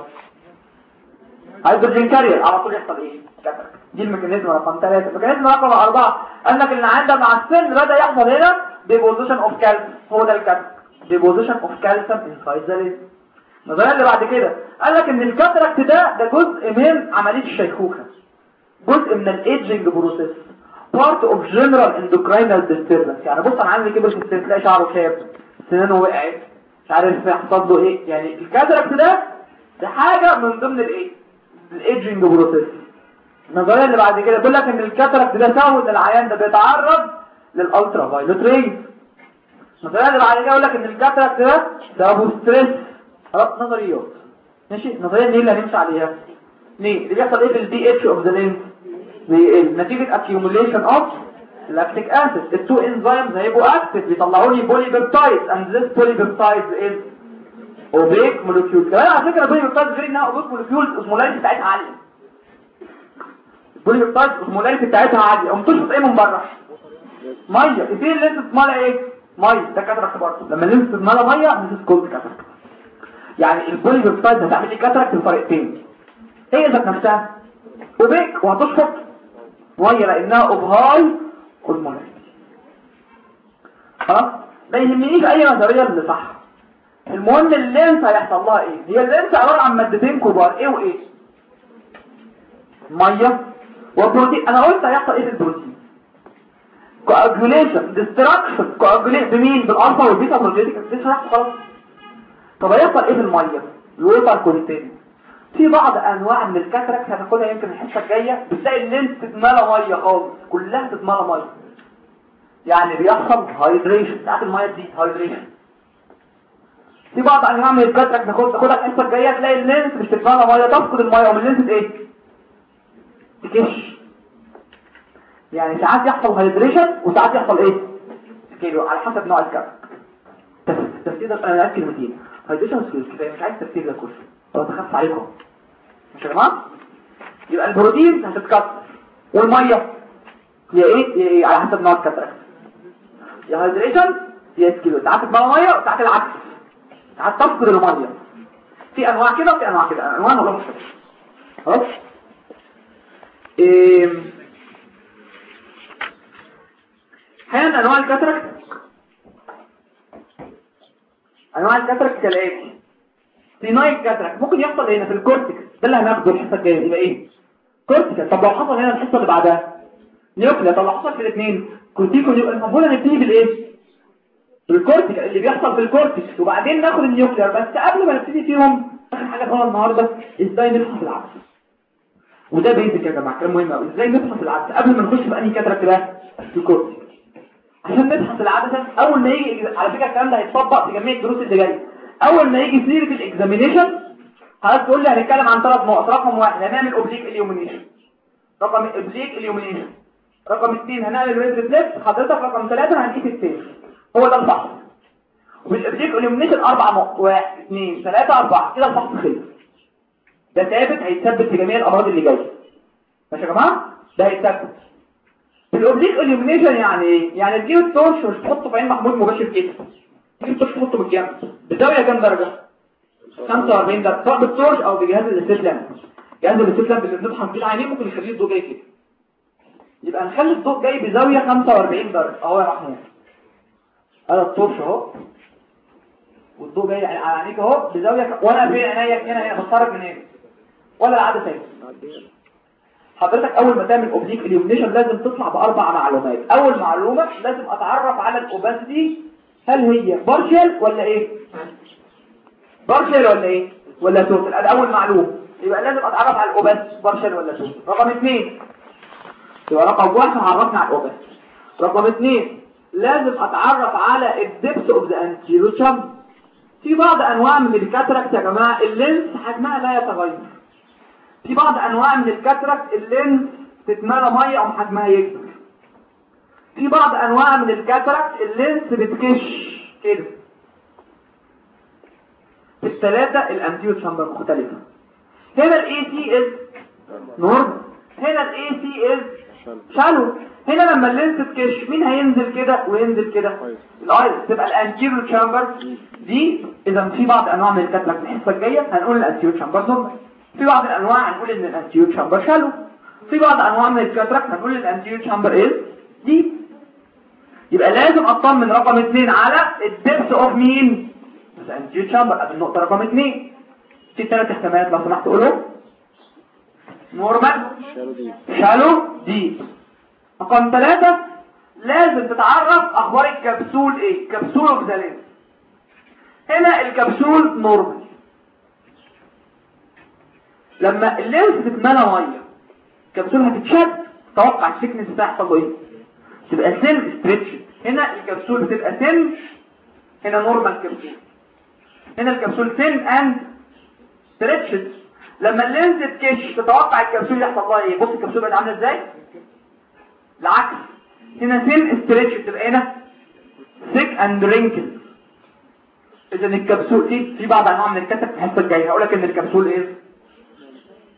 Speaker 1: هيدروجين كارير على طول يحصل إيه؟ cataract دي ال mechanism رقم 3 ال mechanism رقم 4 قال لك إن عندما مع السن بدأ يحصل هنا deposition of calcium هو ده ال cataract deposition of calcium inside the النظريه اللي بعد كده. قال لك إن ال cataract ده ده جزء من عملية الشيخوخة. جزء من ال aging process part of general endocrinal disturbance يعني بص أنا عندي كبر في السن تلاقي شعره شاب سنانه وقعت مش عارف يحصل له إيه. يعني ال cataract ده ده حاجة من ضمن الايه ال aging process النظرية اللي بعد كده بيقول لك إن ال cataract ده سبب إن العيان ده بيتعرض لل ultraviolet rays النظرية اللي بعد كده يقول لك إن ال cataract ده سببه stress خلاص نظريات. ماشي؟ النظرية دي اللي هنمشي عليها. ليه؟ اللي بيحصل إيه في ال pH of the lens نتيجة accumulation of lactic acid ال two enzymes هيبقوا active بيطلعوا لي and this polypeptide is opaque molecule كمان على ال polypeptide غير إنها opaque molecule ال osmolarity بتاعتها عالية. ال polypeptide ال osmolarity بتاعتها عالية. قوم تشرب إيه من بره؟ مية. إيه اللي انت تملى إيه مية. ده cataract برضه. لما انت تملى مية مش called cataract يعني ال polypeptide هتعمل لي cataract بطريقتين. هي ذات نفسها opaque وهتشفط ميه لانها of high osmolarity خلاص؟ ما يهمنيش أي نظرية اللي صح؟ المهم ال lens هيحصل لها إيه؟ هي ال lens عبارة عن مادتين كبار. إيه وإيه؟ مية وبروتين. أنا قلت هيحصل إيه في البروتين؟ coagulation destruction coagulated بمين؟ بال alpha وال beta proteolytic شرحت خلاص طب هيحصل إيه في المية؟ ال water content في بعض أنواع من ال cataract هناخدها يمكن الحصة الجاية بتلاقي ال lens تتملى مية خالص كلها تتملى مية. يعني بيحصل hydration بتاعت المية دي hydration في بعض أنواع من ال cataract ناخد ناخدها الحصة الجاية تلاقي ال lens مش تتملى مية تفقد المية ومن ال lens إيه؟ تكش. يعني ساعات يحصل هايدريشن وساعات يحصل إيه؟ كيلو على حسب نوع الكاتراكت التفسير ده أنا قاعد كلمتين هايدريشن مش عايز تفسير ده كله هو تخف عليكم. مش يا جماعة؟ يبقى البروتين هتتكسر والمية هي إيه؟ هي إيه؟ على حسب نوع الكاتراكت يا هايدريشن يا سكيلو ساعات تبقى مية وساعات العكس ساعات تفقد المية. في أنواع كده وفي أنواع كده. أنواع مختلفه خلاص أحيانا أنواع ال cataract أنواع ال cataract كالآتي. senile cataract ممكن يحصل هنا في ال cortex. ده اللي هناخده الحصة الجاية يبقى إيه؟ cortex. طب لو حصل هنا الحصة اللي بعدها؟ nuclear طب لو حصل في الاثنين cortico يبقى المفروض نبتدي بالايه بال cortex اللي بيحصل في ال cortex. وبعدين ناخد ال nuclear. بس قبل ما نبتدي فيهم آخر حاجة هو النهارده إزاي نفحص العدسة؟ وده basic يا جماعة كلام مهم قوي إزاي نفحص العدسة؟ قبل ما نخش في انهي cataract في ال cortex. عشان نفحص العدسه أول ما يجي على فكرة الكلام ده هيتطبق في جميع الدروس اللي جاية. أول ما يجي سيره ال examination حضرتك تقول لي هنتكلم عن ثلاث نقط رقم واحد هنعمل oblique illumination رقم oblique illumination رقم اثنين هنعمل red reflex حضرتك رقم ثلاثة هنقيس السير هو ده الفحص. وبال oblique illumination أربع نقط واحد اثنين ثلاثة أربعة. كده الفحص خلص. ده ثابت هيتثبت في جميع الأمراض اللي جاية. ماشي يا جماعة؟ ده هيتثبت. ال oblique illumination يعني إيه؟ يعني تجيب مش تحطه في عين محمود مباشر كده. تجيب ال torch تحطه بالجنب. بزاويه كام درجه 45 درجه سواء بال torch أو بجهاز ال slit lamp. جهاز ال slit lamp اللي بنفحص فيه العيانين ممكن يخليه الضوء جاي كده يبقى نخلي الضوء جاي بزاوية 45 درجة. أهو يا محمود هذا ال torch أهو. والضوء جاي على عينيك أهو بزاوية وأنا في عينيا هنا هنا بتفرج من هنا. ولا العدسه هنا حضرتك أول ما تعمل oblique illumination لازم تطلع بأربع معلومات. أول معلومة لازم أتعرف على ال opacity هل هي partial ولا إيه؟ partial ولا إيه؟ ولا total ادي أول معلومه يبقى لازم أتعرف على ال opacity partial ولا total رقم اثنين. يبقى رقم واحد عرفنا على ال opacity رقم اثنين لازم أتعرف على ال depth of the anterior في بعض أنواع من ال cataract يا جماعة ال lens حجمها لا يتغير. في بعض أنواع من ال cataract ال lens تتملى مية أو حجمها يكبر. في بعض أنواع من ال cataract ال lens بتكش كده. في الثلاثة ال anterior chamber مختلفة. هنا ال AC is normal هنا ال AC is shallow هنا لما ال lens تكش مين هينزل كده وينزل كده؟ ال iris تبقى ال anterior chamber دي إذا في بعض أنواع من ال cataract الحصة الجاية هنقول ال anterior chamber normal في بعض الأنواع هنقول إن ال anterior chamber shallow في بعض أنواع من ال cataract هنقول ان ال anterior chamber إيه deep يبقى لازم أطمن رقم اثنين على ال depth of مين ال anterior chamber ادي النقطة رقم اثنين في ثلاث احتمالات لو سمحت قولهم normal shallow deep رقم ثلاثة لازم تتعرف أخبار الكبسول إيه؟ capsule of هنا ال capsule normal لما ال lens تتملى مية الكبسول هتتشد توقع ال thickness له إيه تبقى thin stretched هنا الكبسول بتبقى thin هنا normal capsule. هنا ال capsule thin and stretched لما ال lens تكش تتوقع الكبسول يحصل لها إيه؟ بص الكبسول بقت عاملة إزاي؟ العكس. هنا thin stretched بتبقى هنا thick and wrinkled إذا الكبسول دي في بعض أنواع من ال cataract في الحصة الجاية. هقول لك إن الكبسول إيه؟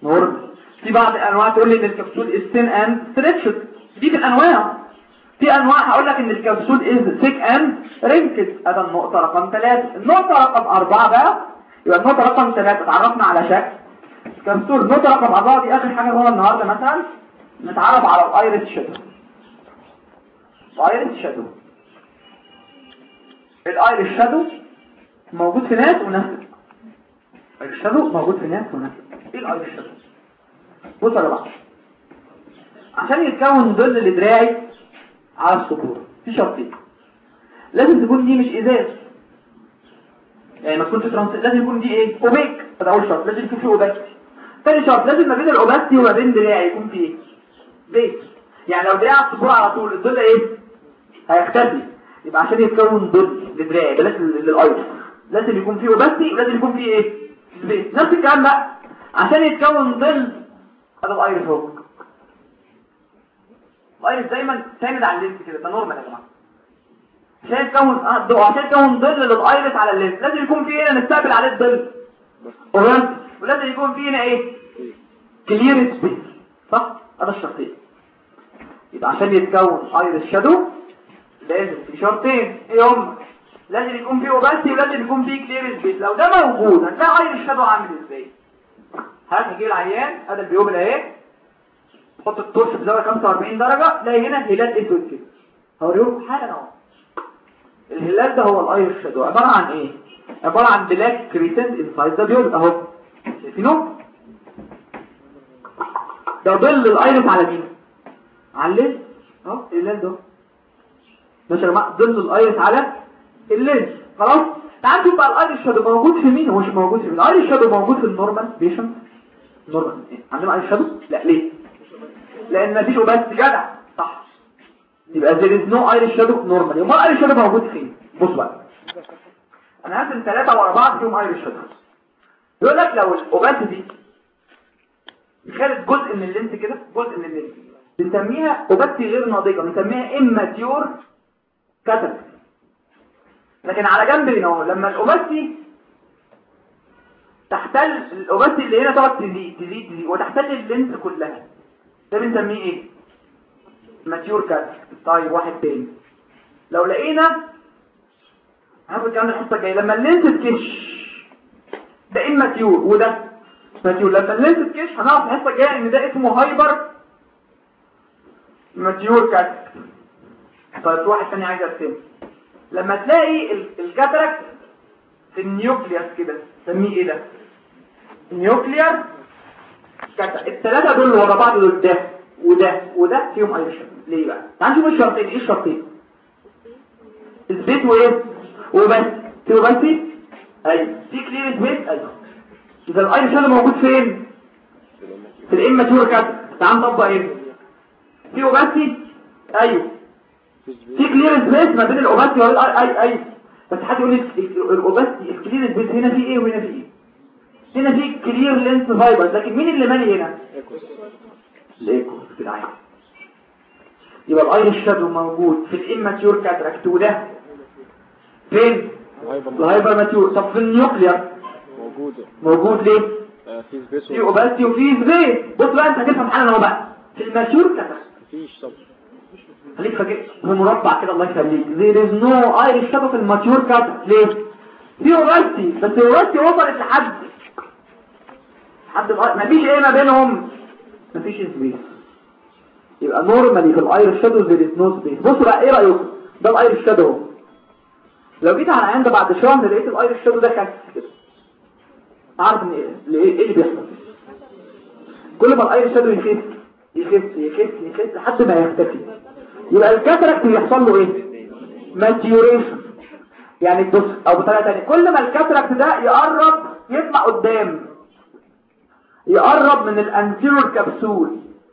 Speaker 1: normal في بعض الأنواع تقول لي إن ال capsule thin and stretched دي الانواع في أنواع هقول لك إن ال capsule is thick and wrinkled هذا النقطة رقم 3 النقطة رقم 4 بقى. يبقى النقطة رقم 3 اتعرفنا على شكل. الكبسول النقطة رقم 4 دي آخر حاجة هو النهارده مثلا. نتعرف على ال iris shadow. ال iris shadow. ال iris shadow موجود في ناس وناس. ال shadow موجود في ناس وناس. إيه ال iris shadow؟ بصوا يا جماعة. عشان يتكون ظل لدراعي على السبورة في شرطين لازم تكون دي مش إزاز. يعني ما تكونش transparent لازم يكون دي إيه؟ opaque ده أول شرط. لازم يكون في opacity تاني شرط لازم ما بين ال opacity وما بين دراعي يكون في إيه؟ زيت يعني لو دراعي على السبورة على طول الظل إيه؟ هيختفي. يبقى عشان يتكون ظل لدراعي بلاش لل iris لازم يكون في opacity ولازم يكون في إيه؟ زيت نفس الكلام بقى. عشان يتكون ظل هذا ال iris اهو ال iris دايما ساند على ال lens كده؟ ده normal يا جماعة. عشان يتكون آه عشان يتكون ظل لل iris على ال lens لازم يكون في هنا نستقبل عليه الظل ولازم يكون في هنا إيه؟ clear space صح؟ هذا الشرطين يبقى عشان يتكون iris shadow لازم في شرطين. إيه هم؟ لازم يكون فيه opacity ولازم يكون فيه clear space لو ده موجود هتلاقي iris shadow عامل إزاي؟ هات نجيب العيان ادي ال pupil اهي تحط ال torch بزاويه 45 درجه؟ تلاقي هنا هلال اسود كده هوريكم حالا اهو الهلال ده هو ال iris shadow عبارة عن إيه؟ عبارة عن black crescent inside the pupil اهو. شايفينه؟ ده ظل ال iris على مين؟ على الليل اهو الهلال ده. ماشي يا جماعة ظل ال iris على الليل خلاص؟ تعال نشوف بقى ال iris shadow موجود في مين؟ هو مش موجود في مين. ال iris shadow موجود في ال normal patient normal. عندنا iris shadow لا ليه؟ لأن مفيش opacity يا جدع. صح. يبقى there is no iris shadow normal يبقى ال iris shadow موجود فين؟ بص بقى. أنا هرسم ثلاثة ورا بعض فيهم iris shadow يقول لك لو ال opacity دي خدت جزء من ال lens كده جزء من ال lens بنسميها opacity غير ناضجة. بنسميها immature cataract لكن على جنب هنا أهو لما ال opacity تحتل ال opacity اللي هنا تقعد تزيد تزيد تزيد وتحتل ال lens كلها. ده بنسميه إيه؟ mature cataract طيب واحد تاني. لو لقينا هاخد الكلام ده الحصة الجاية لما ال lens تكش ده immature؟ وده mature. لما ال lens تكش هنعرف الحصة الجاية إن ده اسمه hyper mature cataract. طيب واحد تاني عايز أرسمه. لما تلاقي ال cataract في ال nucleus كده سميه إيه ده؟ ال nuclear الثلاثة دول ورا بعض دول ده وده وده فيهم ايرش ليه بقى؟ تعال نشوف الشرطين. إيه الشرطين؟ الزيت وإيه؟ وبس. في بس أيوه. في كلير سبيس أيوه. إذا الايرش اللي موجود فين؟ في الاماتور كات تعال نطبق إيه؟ في اوباسي أيوه. في كلير سبيس ما بين الأوباسي والاي أيوه. بس حد يقول لي الأوباسي الكلير سبيس هنا في إيه وهنا في إيه؟ هنا في clear lens fiber لكن مين اللي مالي هنا؟ ال aqueous في العين يبقى ال iris shadow موجود في ال immature cataract وده. فين؟ ال hyper mature. طب في ال nuclear.
Speaker 3: موجودة
Speaker 1: موجود ليه؟
Speaker 3: آه، في space
Speaker 1: في وفي space بص بقى أنت هتفهم حالا أهو بقى. في ال mature
Speaker 3: cataract. مفيش
Speaker 1: خليك فاكر. هو مربع كده الله يخليك. There is no iris shadow في ال mature cataract. ليه؟ في opacity. بس opacity وصلت لحد. حد ما فيش إيه ما بينهم؟ ما فيش space يبقى normally في ال iris shadow is no space. بصوا بقى إيه رأيكم؟ ده ال iris shadow لو جيت على العيان بعد شهر لقيت ال iris shadow ده خف كده. عارف إن إيه إيه اللي بيحصل؟ كل ما ال iris shadow يخف يخف يخف يخف لحد ما يختفي. يبقى ال cataract بيحصل له إيه؟ maturation. يعني بص أو بطريقة ثانية كل ما ال cataract ده يقرب يطلع قدام. يقرب من ال anterior capsule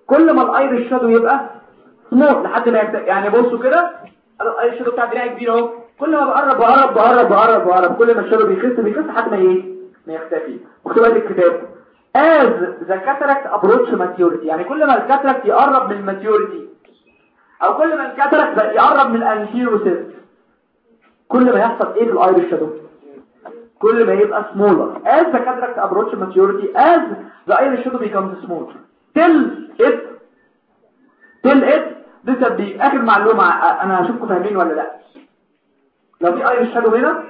Speaker 1: كل ما ال iris shadow يبقى سموث لحد ما يبدأ. يعني بصوا كده ال iris shadow بتاع دراعي كبير اهو. كل ما بقرب بقرب بقرب بقرب بقرب. كل ما ال shadow بيخس بيخس لحد ما إيه ما يختفي. مكتوب في الكتاب؟ As the cataract approach maturity. يعني كل ما ال cataract يقرب من ال maturity أو كل ما ال cataract يقرب من ال anterior كل ما يحصل إيه في ال iris shadow كل ما يبقى smaller. As the cataract approach maturity as the iris shadow becomes smaller. Till it till it دي اخر معلومة. أنا هشوفكم فاهمين ولا لا؟ لو في iris shadow هنا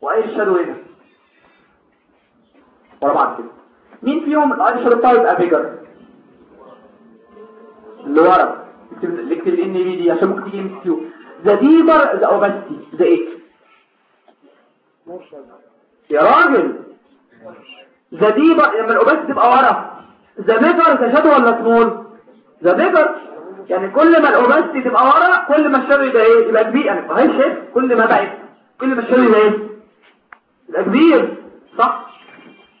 Speaker 1: و iris shadow هنا. ورا بعض كده. مين فيهم ال iris shadow بتاعه يبقى bigger اللي ورا. اكتب ال NB دي عشان ممكن تيجي MCQ the deeper the opacity the إيه يا راجل. the deeper لما ال opacity تبقى ورا. the bigger shadow ولا small the bigger يعني كل ما ال opacity تبقى ورا كل ما ال shadow يبقى إيه؟ يبقى كبير. يعني هي شايف كل ما بقى كل ما ال shadow يبقى إيه؟ يبقى كبير. صح؟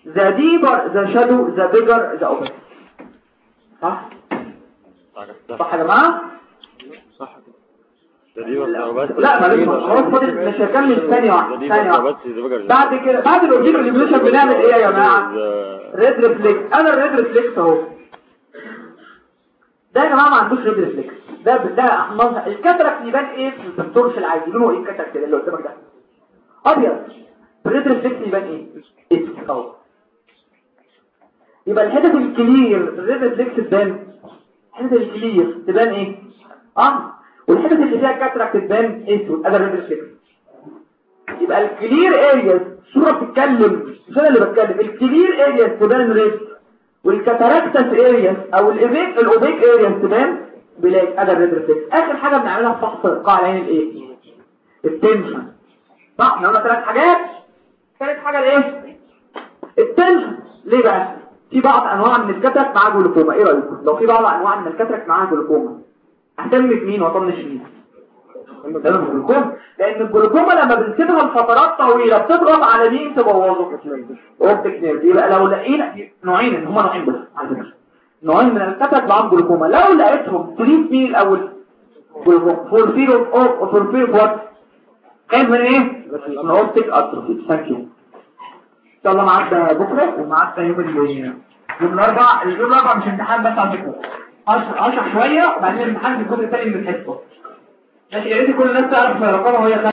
Speaker 1: the deeper the shadow the bigger the opacity صح؟ صح يا جماعة؟
Speaker 3: صح.
Speaker 1: لا. معلش خلاص فاضل مش هكمل ثانية واحدة ثانية واحدة. بعد كده بعد الاوجيك ريفوليوشن بنعمل إيه يا جماعة؟ red reflex أنا ال red reflex أهو. ده يا جماعة ما عندوش red reflex ده ده احمر ال cataract يبان إيه في الدكتور العادي؟ لونه إيه ال cataract اللي قدامك ده؟ أبيض. ال red reflex يبان إيه؟ إسود أهو. يبقى الحتت ال clear ال red reflex تبان. الحتت ال clear تبان إيه؟ أه؟ والحتت اللي فيها cataract تبان اسود ادي ال red reflex يبقى ال clear areas صورة بتتكلم مش أنا اللي بتكلم ال clear areas تبان red وال cataractous areas أو ال opaque ال opaque areas تبان black ادي ال red reflex آخر حاجة بنعملها في فحص قاع العين الايه ال tension. صح؟ إحنا قلنا ثلاث حاجات. ثالث حاجة الايه ال tension. ليه بقى؟ في بعض أنواع من ال cataract معاه جلوكوما. إيه رأيكم؟ لو في بعض أنواع من ال cataract معاه جلوكوما. اهتم بمين واطنش مين لأن الجلوكوما لما بنسيبها لفترات طويلة بتضغط على مين تبوظه؟ optic nerve يبقى لو لقينا نوعين إن هما نوعين بس على فكرة. نوعين من ال cataract معاهم جلوكوما. لو لقيتهم treat مين الأول glaucoma. For fear of for fear of what كان من إيه؟ من optic atrophy thank you ان شاء الله معاك بكرة ومعاك يوم ال- يوم الاربع اليوم الأربع مش امتحان بس على فكرة. اشرح شوية وبعدين في الجزء الثاني من الحصه ماشي يا ريت كل الناس تعرف رقمها وهي